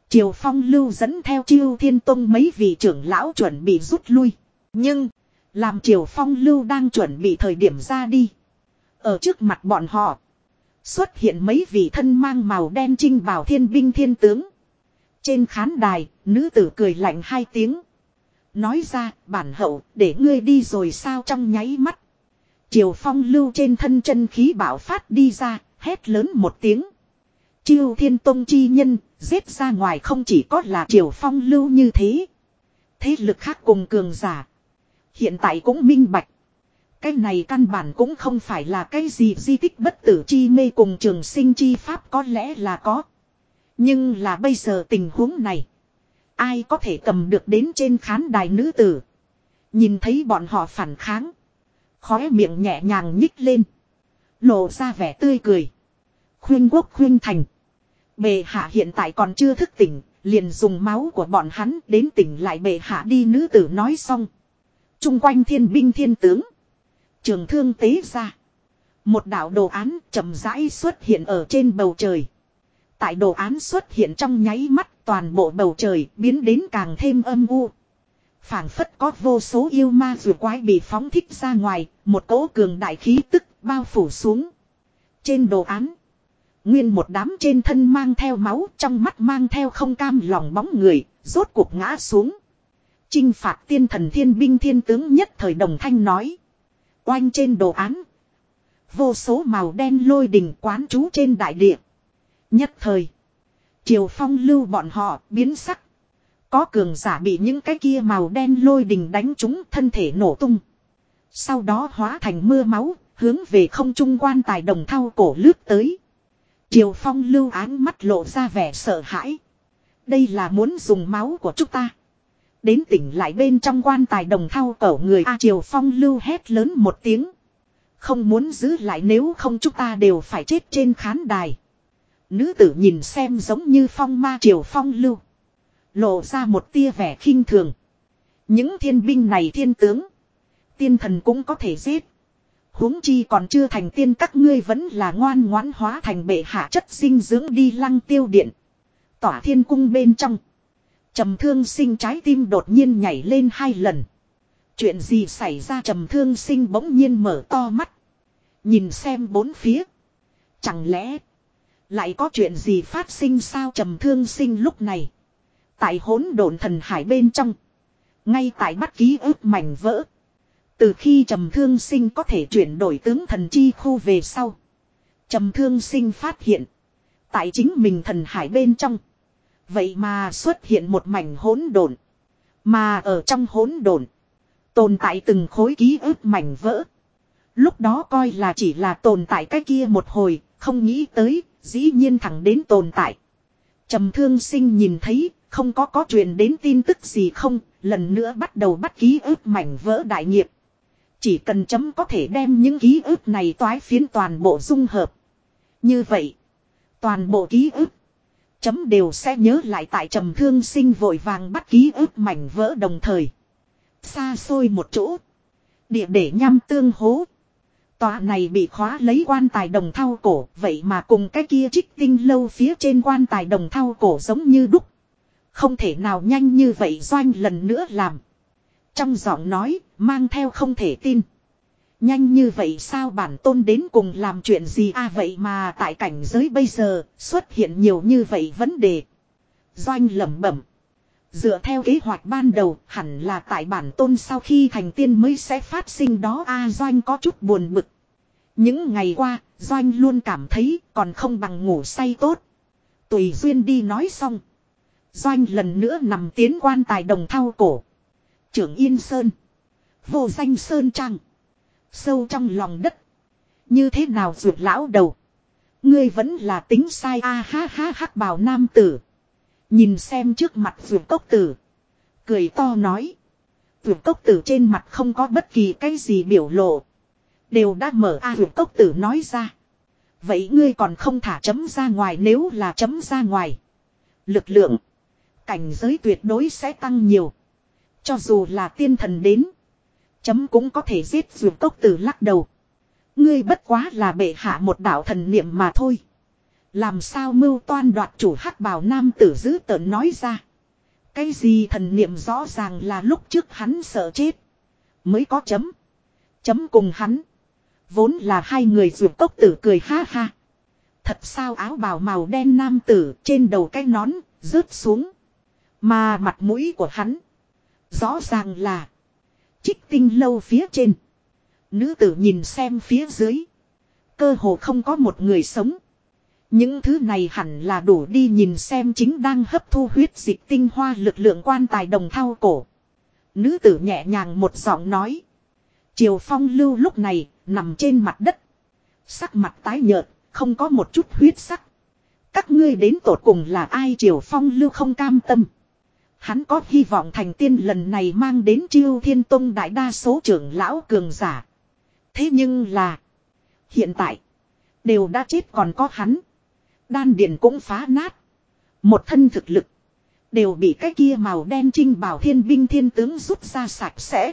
Triều phong lưu dẫn theo chiêu thiên tông mấy vị trưởng lão chuẩn bị rút lui. Nhưng. Làm Triều Phong Lưu đang chuẩn bị thời điểm ra đi. Ở trước mặt bọn họ. Xuất hiện mấy vị thân mang màu đen trinh bảo thiên binh thiên tướng. Trên khán đài, nữ tử cười lạnh hai tiếng. Nói ra, bản hậu, để ngươi đi rồi sao trong nháy mắt. Triều Phong Lưu trên thân chân khí bảo phát đi ra, hét lớn một tiếng. Chiêu thiên tông chi nhân, giết ra ngoài không chỉ có là Triều Phong Lưu như thế. Thế lực khác cùng cường giả. Hiện tại cũng minh bạch. Cái này căn bản cũng không phải là cái gì di tích bất tử chi mê cùng trường sinh chi pháp có lẽ là có. Nhưng là bây giờ tình huống này. Ai có thể cầm được đến trên khán đài nữ tử. Nhìn thấy bọn họ phản kháng. Khóe miệng nhẹ nhàng nhích lên. Lộ ra vẻ tươi cười. Khuyên quốc khuyên thành. Bề hạ hiện tại còn chưa thức tỉnh. Liền dùng máu của bọn hắn đến tỉnh lại bệ hạ đi, nữ tử nói xong. Trung quanh thiên binh thiên tướng. Trường thương tế ra. Một đạo đồ án chậm rãi xuất hiện ở trên bầu trời. Tại đồ án xuất hiện trong nháy mắt toàn bộ bầu trời biến đến càng thêm âm u. phảng phất có vô số yêu ma rùa quái bị phóng thích ra ngoài, một cỗ cường đại khí tức bao phủ xuống. Trên đồ án, nguyên một đám trên thân mang theo máu trong mắt mang theo không cam lòng bóng người, rốt cuộc ngã xuống. Chinh phạt tiên thần thiên binh thiên tướng nhất thời đồng thanh nói. Oanh trên đồ án. Vô số màu đen lôi đình quán trú trên đại địa. Nhất thời. Triều phong lưu bọn họ biến sắc. Có cường giả bị những cái kia màu đen lôi đình đánh trúng thân thể nổ tung. Sau đó hóa thành mưa máu, hướng về không trung quan tài đồng thao cổ lướt tới. Triều phong lưu áng mắt lộ ra vẻ sợ hãi. Đây là muốn dùng máu của chúng ta. Đến tỉnh lại bên trong quan tài đồng thao cẩu người A Triều Phong lưu hét lớn một tiếng. Không muốn giữ lại nếu không chúng ta đều phải chết trên khán đài. Nữ tử nhìn xem giống như phong ma Triều Phong lưu. Lộ ra một tia vẻ khinh thường. Những thiên binh này thiên tướng. Tiên thần cũng có thể giết. huống chi còn chưa thành tiên các ngươi vẫn là ngoan ngoãn hóa thành bệ hạ chất sinh dưỡng đi lăng tiêu điện. Tỏa thiên cung bên trong trầm thương sinh trái tim đột nhiên nhảy lên hai lần. Chuyện gì xảy ra trầm thương sinh bỗng nhiên mở to mắt. Nhìn xem bốn phía. Chẳng lẽ lại có chuyện gì phát sinh sao trầm thương sinh lúc này? Tại hỗn độn thần hải bên trong. Ngay tại bắt ký ức mảnh vỡ. Từ khi trầm thương sinh có thể chuyển đổi tướng thần chi khu về sau. Trầm thương sinh phát hiện. Tại chính mình thần hải bên trong. Vậy mà xuất hiện một mảnh hỗn độn. Mà ở trong hỗn độn tồn tại từng khối ký ức mảnh vỡ. Lúc đó coi là chỉ là tồn tại cái kia một hồi, không nghĩ tới, dĩ nhiên thẳng đến tồn tại. Trầm thương sinh nhìn thấy, không có có chuyện đến tin tức gì không, lần nữa bắt đầu bắt ký ức mảnh vỡ đại nghiệp. Chỉ cần chấm có thể đem những ký ức này toái phiến toàn bộ dung hợp. Như vậy, toàn bộ ký ức Chấm đều sẽ nhớ lại tại trầm thương sinh vội vàng bắt ký ức mảnh vỡ đồng thời. Xa xôi một chỗ. Địa để nham tương hố. Tòa này bị khóa lấy quan tài đồng thau cổ. Vậy mà cùng cái kia trích tinh lâu phía trên quan tài đồng thau cổ giống như đúc. Không thể nào nhanh như vậy doanh lần nữa làm. Trong giọng nói, mang theo không thể tin. Nhanh như vậy sao bản tôn đến cùng làm chuyện gì à vậy mà tại cảnh giới bây giờ xuất hiện nhiều như vậy vấn đề. Doanh lẩm bẩm. Dựa theo kế hoạch ban đầu hẳn là tại bản tôn sau khi thành tiên mới sẽ phát sinh đó A Doanh có chút buồn bực. Những ngày qua, Doanh luôn cảm thấy còn không bằng ngủ say tốt. Tùy duyên đi nói xong. Doanh lần nữa nằm tiến quan tài đồng thao cổ. Trưởng Yên Sơn. Vô danh Sơn Trăng. Sâu trong lòng đất. Như thế nào ruột lão đầu. Ngươi vẫn là tính sai a ha ha hắc bào nam tử. Nhìn xem trước mặt ruột cốc tử. Cười to nói. Ruột cốc tử trên mặt không có bất kỳ cái gì biểu lộ. Đều đã mở a ruột cốc tử nói ra. Vậy ngươi còn không thả chấm ra ngoài nếu là chấm ra ngoài. Lực lượng. Cảnh giới tuyệt đối sẽ tăng nhiều. Cho dù là tiên thần đến. Chấm cũng có thể giết dùm cốc tử lắc đầu. Ngươi bất quá là bệ hạ một đạo thần niệm mà thôi. Làm sao mưu toan đoạt chủ hắc bào nam tử giữ tợn nói ra. Cái gì thần niệm rõ ràng là lúc trước hắn sợ chết. Mới có chấm. Chấm cùng hắn. Vốn là hai người ruột cốc tử cười ha ha. Thật sao áo bào màu đen nam tử trên đầu cái nón rớt xuống. Mà mặt mũi của hắn. Rõ ràng là. Trích tinh lâu phía trên. Nữ tử nhìn xem phía dưới. Cơ hồ không có một người sống. Những thứ này hẳn là đủ đi nhìn xem chính đang hấp thu huyết dịch tinh hoa lực lượng quan tài đồng thao cổ. Nữ tử nhẹ nhàng một giọng nói. Triều phong lưu lúc này nằm trên mặt đất. Sắc mặt tái nhợt, không có một chút huyết sắc. Các ngươi đến tột cùng là ai Triều phong lưu không cam tâm. Hắn có hy vọng thành tiên lần này mang đến chiêu thiên tông đại đa số trưởng lão cường giả. Thế nhưng là. Hiện tại. Đều đã chết còn có hắn. Đan điện cũng phá nát. Một thân thực lực. Đều bị cái kia màu đen trinh bảo thiên binh thiên tướng rút ra sạch sẽ.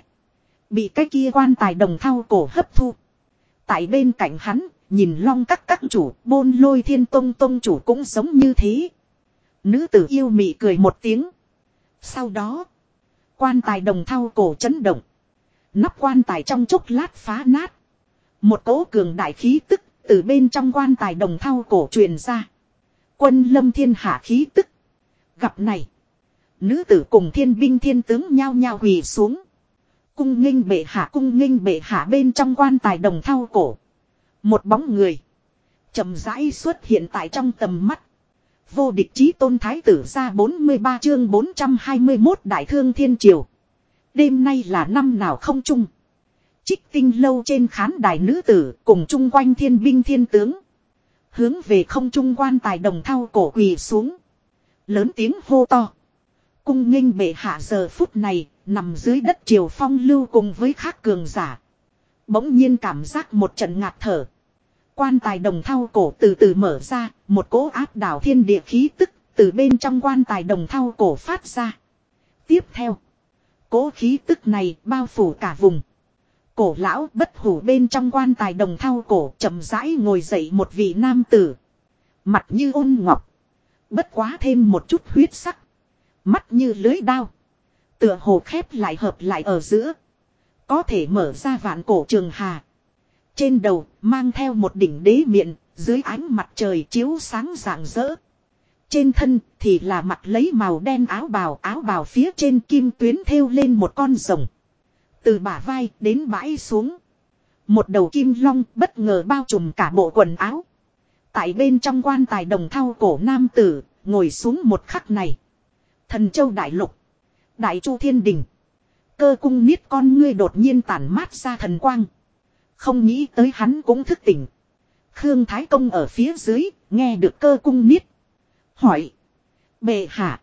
Bị cái kia quan tài đồng thao cổ hấp thu. Tại bên cạnh hắn, nhìn long các các chủ, bôn lôi thiên tông tông chủ cũng giống như thế. Nữ tử yêu mị cười một tiếng. Sau đó, quan tài đồng thao cổ chấn động. Nắp quan tài trong chốc lát phá nát. Một cỗ cường đại khí tức từ bên trong quan tài đồng thao cổ truyền ra. Quân lâm thiên hạ khí tức. Gặp này. Nữ tử cùng thiên binh thiên tướng nhao nhao quỳ xuống. Cung nghênh bệ hạ cung nghênh bệ hạ bên trong quan tài đồng thao cổ. Một bóng người. chậm rãi xuất hiện tại trong tầm mắt. Vô địch chí tôn thái tử ra 43 chương 421 đại thương thiên triều. Đêm nay là năm nào không chung. Trích tinh lâu trên khán đài nữ tử cùng chung quanh thiên binh thiên tướng. Hướng về không trung quan tài đồng thao cổ quỳ xuống. Lớn tiếng hô to. Cung nghênh bệ hạ giờ phút này, nằm dưới đất triều phong lưu cùng với khác cường giả. Bỗng nhiên cảm giác một trận ngạt thở. Quan tài đồng thau cổ từ từ mở ra, một cỗ áp đảo thiên địa khí tức từ bên trong quan tài đồng thau cổ phát ra. Tiếp theo, cỗ khí tức này bao phủ cả vùng. Cổ lão bất hủ bên trong quan tài đồng thau cổ chậm rãi ngồi dậy một vị nam tử. Mặt như ôn ngọc. Bất quá thêm một chút huyết sắc. Mắt như lưới đao. Tựa hồ khép lại hợp lại ở giữa. Có thể mở ra vạn cổ trường hà. Trên đầu mang theo một đỉnh đế miệng, dưới ánh mặt trời chiếu sáng rạng rỡ. Trên thân thì là mặt lấy màu đen áo bào, áo bào phía trên kim tuyến thêu lên một con rồng. Từ bả vai đến bãi xuống. Một đầu kim long bất ngờ bao trùm cả bộ quần áo. Tại bên trong quan tài đồng thau cổ nam tử, ngồi xuống một khắc này. Thần châu đại lục. Đại chu thiên đình. Cơ cung niết con ngươi đột nhiên tản mát ra thần quang. Không nghĩ tới hắn cũng thức tỉnh. Khương Thái Công ở phía dưới, nghe được cơ cung niết. Hỏi. Bệ hạ.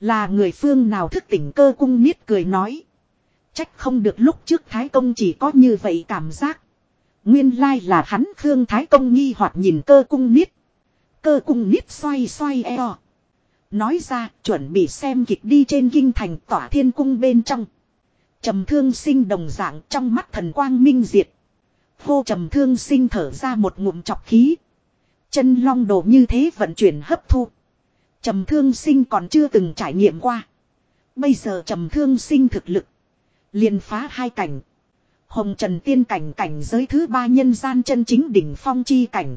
Là người phương nào thức tỉnh cơ cung niết cười nói. Trách không được lúc trước Thái Công chỉ có như vậy cảm giác. Nguyên lai là hắn Khương Thái Công nghi hoặc nhìn cơ cung niết. Cơ cung niết xoay xoay eo. Nói ra chuẩn bị xem kịch đi trên kinh thành tỏa thiên cung bên trong. trầm thương sinh đồng dạng trong mắt thần quang minh diệt. Hô trầm thương sinh thở ra một ngụm chọc khí. Chân long đồ như thế vận chuyển hấp thu. Trầm thương sinh còn chưa từng trải nghiệm qua. Bây giờ trầm thương sinh thực lực. liền phá hai cảnh. Hồng trần tiên cảnh cảnh giới thứ ba nhân gian chân chính đỉnh phong chi cảnh.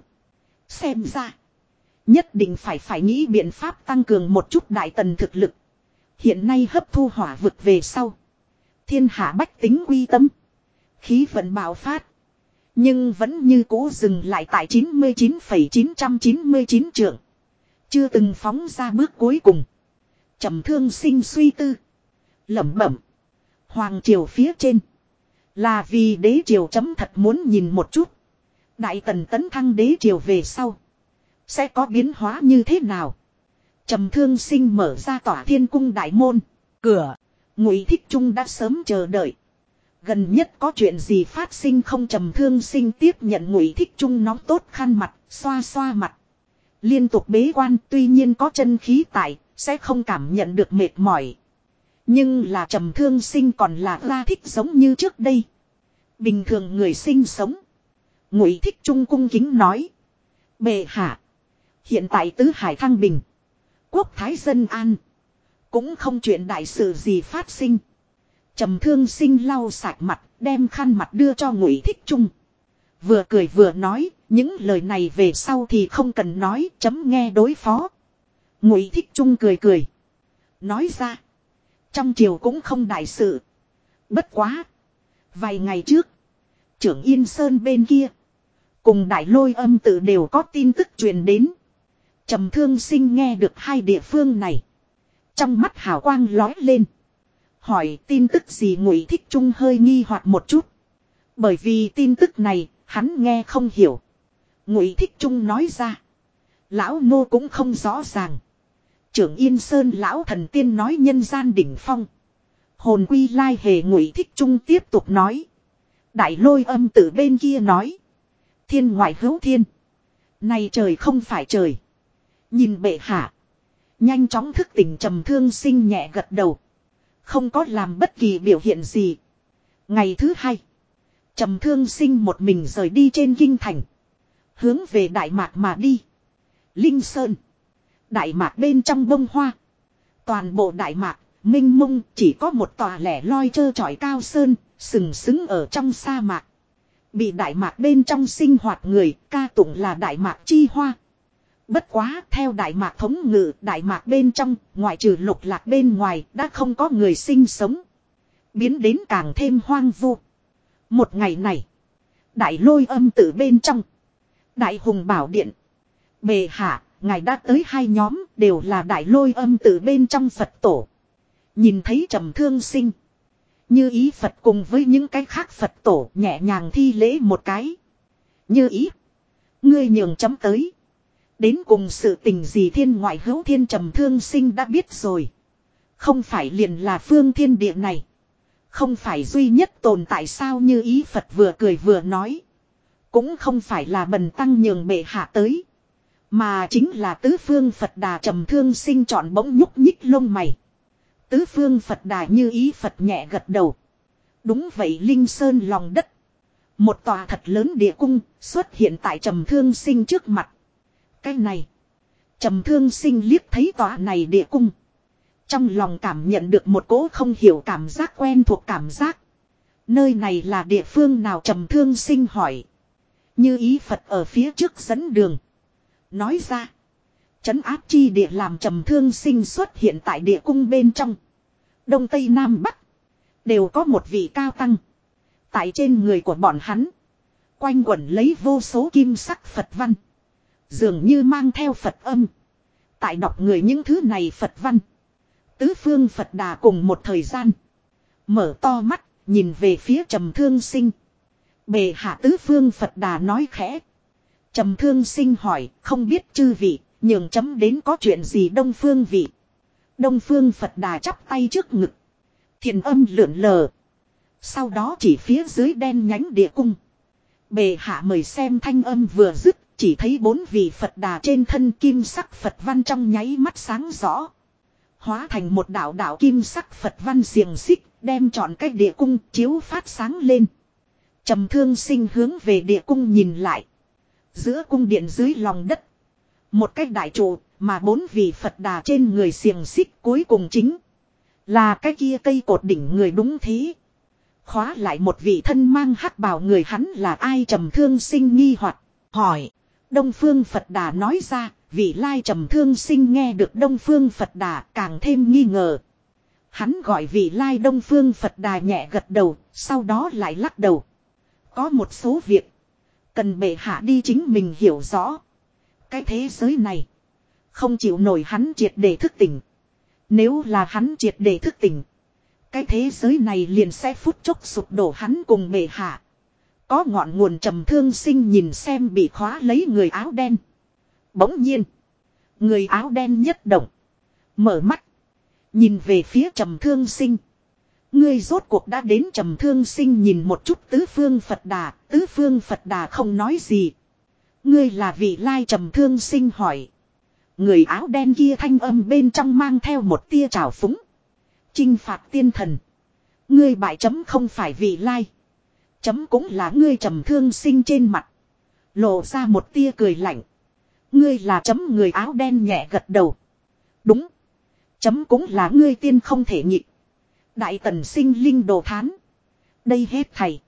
Xem ra. Nhất định phải phải nghĩ biện pháp tăng cường một chút đại tần thực lực. Hiện nay hấp thu hỏa vực về sau. Thiên hạ bách tính uy tâm. Khí vận bạo phát. Nhưng vẫn như cũ dừng lại tại 99,999 trượng. Chưa từng phóng ra bước cuối cùng. trầm thương sinh suy tư. lẩm bẩm. Hoàng triều phía trên. Là vì đế triều chấm thật muốn nhìn một chút. Đại tần tấn thăng đế triều về sau. Sẽ có biến hóa như thế nào? trầm thương sinh mở ra tỏa thiên cung đại môn. Cửa. Ngụy thích trung đã sớm chờ đợi. Gần nhất có chuyện gì phát sinh không trầm thương sinh tiếp nhận ngụy thích trung nóng tốt khăn mặt, xoa xoa mặt. Liên tục bế quan tuy nhiên có chân khí tại, sẽ không cảm nhận được mệt mỏi. Nhưng là trầm thương sinh còn là ra thích giống như trước đây. Bình thường người sinh sống. Ngụy thích trung cung kính nói. Bệ hạ. Hiện tại tứ hải thăng bình. Quốc thái dân an. Cũng không chuyện đại sự gì phát sinh trầm thương sinh lau sạch mặt, đem khăn mặt đưa cho ngụy thích trung. Vừa cười vừa nói, những lời này về sau thì không cần nói, chấm nghe đối phó. Ngụy thích trung cười cười. Nói ra. Trong triều cũng không đại sự. Bất quá. Vài ngày trước. Trưởng Yên Sơn bên kia. Cùng đại lôi âm tự đều có tin tức truyền đến. trầm thương sinh nghe được hai địa phương này. Trong mắt hào quang lói lên. Hỏi tin tức gì ngụy thích trung hơi nghi hoặc một chút. Bởi vì tin tức này, hắn nghe không hiểu. Ngụy thích trung nói ra. Lão nô cũng không rõ ràng. Trưởng Yên Sơn lão thần tiên nói nhân gian đỉnh phong. Hồn quy lai hề ngụy thích trung tiếp tục nói. Đại lôi âm từ bên kia nói. Thiên ngoại hữu thiên. Này trời không phải trời. Nhìn bệ hạ. Nhanh chóng thức tỉnh trầm thương sinh nhẹ gật đầu. Không có làm bất kỳ biểu hiện gì. Ngày thứ hai. Trầm thương sinh một mình rời đi trên kinh thành. Hướng về Đại Mạc mà đi. Linh Sơn. Đại Mạc bên trong bông hoa. Toàn bộ Đại Mạc, minh mông chỉ có một tòa lẻ loi trơ trọi cao sơn, sừng sững ở trong sa mạc. Bị Đại Mạc bên trong sinh hoạt người, ca tụng là Đại Mạc chi hoa. Bất quá, theo Đại Mạc thống ngự, Đại Mạc bên trong, ngoại trừ lục lạc bên ngoài, đã không có người sinh sống. Biến đến càng thêm hoang vu. Một ngày này, Đại lôi âm tử bên trong. Đại hùng bảo điện. Bề hạ, ngài đã tới hai nhóm, đều là đại lôi âm tử bên trong Phật tổ. Nhìn thấy trầm thương sinh. Như ý Phật cùng với những cái khác Phật tổ nhẹ nhàng thi lễ một cái. Như ý. Ngươi nhường chấm tới. Đến cùng sự tình gì thiên ngoại hữu thiên trầm thương sinh đã biết rồi. Không phải liền là phương thiên địa này. Không phải duy nhất tồn tại sao như ý Phật vừa cười vừa nói. Cũng không phải là bần tăng nhường bệ hạ tới. Mà chính là tứ phương Phật đà trầm thương sinh chọn bỗng nhúc nhích lông mày. Tứ phương Phật đà như ý Phật nhẹ gật đầu. Đúng vậy Linh Sơn lòng đất. Một tòa thật lớn địa cung xuất hiện tại trầm thương sinh trước mặt. Cái này. Trầm thương sinh liếc thấy tòa này địa cung. Trong lòng cảm nhận được một cỗ không hiểu cảm giác quen thuộc cảm giác. Nơi này là địa phương nào trầm thương sinh hỏi. Như ý Phật ở phía trước dẫn đường. Nói ra. Chấn áp chi địa làm trầm thương sinh xuất hiện tại địa cung bên trong. Đông Tây Nam Bắc. Đều có một vị cao tăng. Tại trên người của bọn hắn. Quanh quẩn lấy vô số kim sắc Phật văn. Dường như mang theo Phật âm. Tại đọc người những thứ này Phật văn. Tứ phương Phật đà cùng một thời gian. Mở to mắt, nhìn về phía trầm thương sinh. Bề hạ tứ phương Phật đà nói khẽ. Trầm thương sinh hỏi, không biết chư vị, nhường chấm đến có chuyện gì đông phương vị. Đông phương Phật đà chắp tay trước ngực. Thiền âm lượn lờ. Sau đó chỉ phía dưới đen nhánh địa cung. Bề hạ mời xem thanh âm vừa dứt, chỉ thấy bốn vị Phật đà trên thân kim sắc Phật văn trong nháy mắt sáng rõ. Hóa thành một đạo đạo kim sắc Phật văn xiềng xích, đem trọn cái địa cung chiếu phát sáng lên. trầm thương sinh hướng về địa cung nhìn lại. Giữa cung điện dưới lòng đất. Một cái đại trụ, mà bốn vị Phật đà trên người xiềng xích cuối cùng chính. Là cái kia cây cột đỉnh người đúng thế. Khóa lại một vị thân mang hắc bào người hắn là ai trầm thương sinh nghi hoặc hỏi. Đông Phương Phật Đà nói ra, vị lai trầm thương sinh nghe được Đông Phương Phật Đà càng thêm nghi ngờ. Hắn gọi vị lai đông phương Phật đà nhẹ gật đầu, sau đó lại lắc đầu. Có một số việc. Cần bệ hạ đi chính mình hiểu rõ. Cái thế giới này. Không chịu nổi hắn triệt để thức tỉnh. Nếu là hắn triệt để thức tỉnh. Cái thế giới này liền sẽ phút chốc sụp đổ hắn cùng bệ hạ. Có ngọn nguồn trầm thương sinh nhìn xem bị khóa lấy người áo đen. Bỗng nhiên. Người áo đen nhất động. Mở mắt. Nhìn về phía trầm thương sinh. Ngươi rốt cuộc đã đến trầm thương sinh nhìn một chút tứ phương Phật đà. Tứ phương Phật đà không nói gì. Ngươi là vị lai trầm thương sinh hỏi. Người áo đen kia thanh âm bên trong mang theo một tia trào phúng. Chinh phạt tiên thần. Ngươi bại chấm không phải vị lai. Chấm cũng là ngươi trầm thương sinh trên mặt. Lộ ra một tia cười lạnh. Ngươi là chấm người áo đen nhẹ gật đầu. Đúng. Chấm cũng là ngươi tiên không thể nhị. Đại tần sinh linh đồ thán. Đây hết thầy.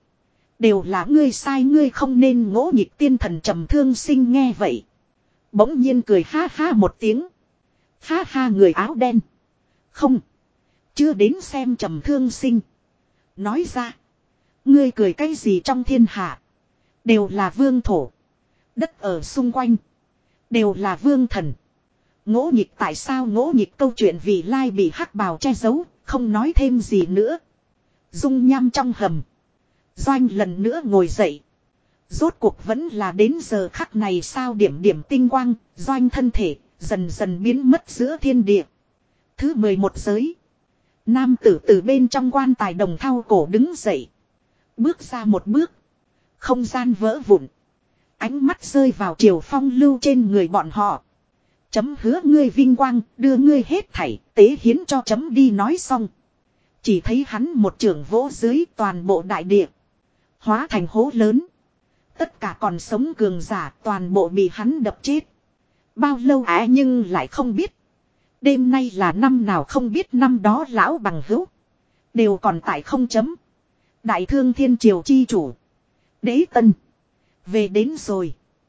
Đều là ngươi sai ngươi không nên ngỗ nhịp tiên thần trầm thương sinh nghe vậy. Bỗng nhiên cười ha ha một tiếng. Ha ha người áo đen. Không. Chưa đến xem trầm thương sinh. Nói ra. Ngươi cười cái gì trong thiên hạ. Đều là vương thổ. Đất ở xung quanh. Đều là vương thần. Ngỗ nhịp tại sao ngỗ nhịp câu chuyện vì lai bị hắc bào che giấu. Không nói thêm gì nữa. Dung nham trong hầm. Doanh lần nữa ngồi dậy. Rốt cuộc vẫn là đến giờ khắc này sao điểm điểm tinh quang, doanh thân thể, dần dần biến mất giữa thiên địa. Thứ 11 giới. Nam tử từ bên trong quan tài đồng thao cổ đứng dậy. Bước ra một bước. Không gian vỡ vụn. Ánh mắt rơi vào triều phong lưu trên người bọn họ. Chấm hứa ngươi vinh quang, đưa ngươi hết thảy, tế hiến cho chấm đi nói xong. Chỉ thấy hắn một trưởng vỗ dưới toàn bộ đại địa. Hóa thành hố lớn. Tất cả còn sống cường giả toàn bộ bị hắn đập chết. Bao lâu á nhưng lại không biết. Đêm nay là năm nào không biết năm đó lão bằng hữu. Đều còn tại không chấm. Đại thương thiên triều chi chủ. Đế tân. Về đến rồi.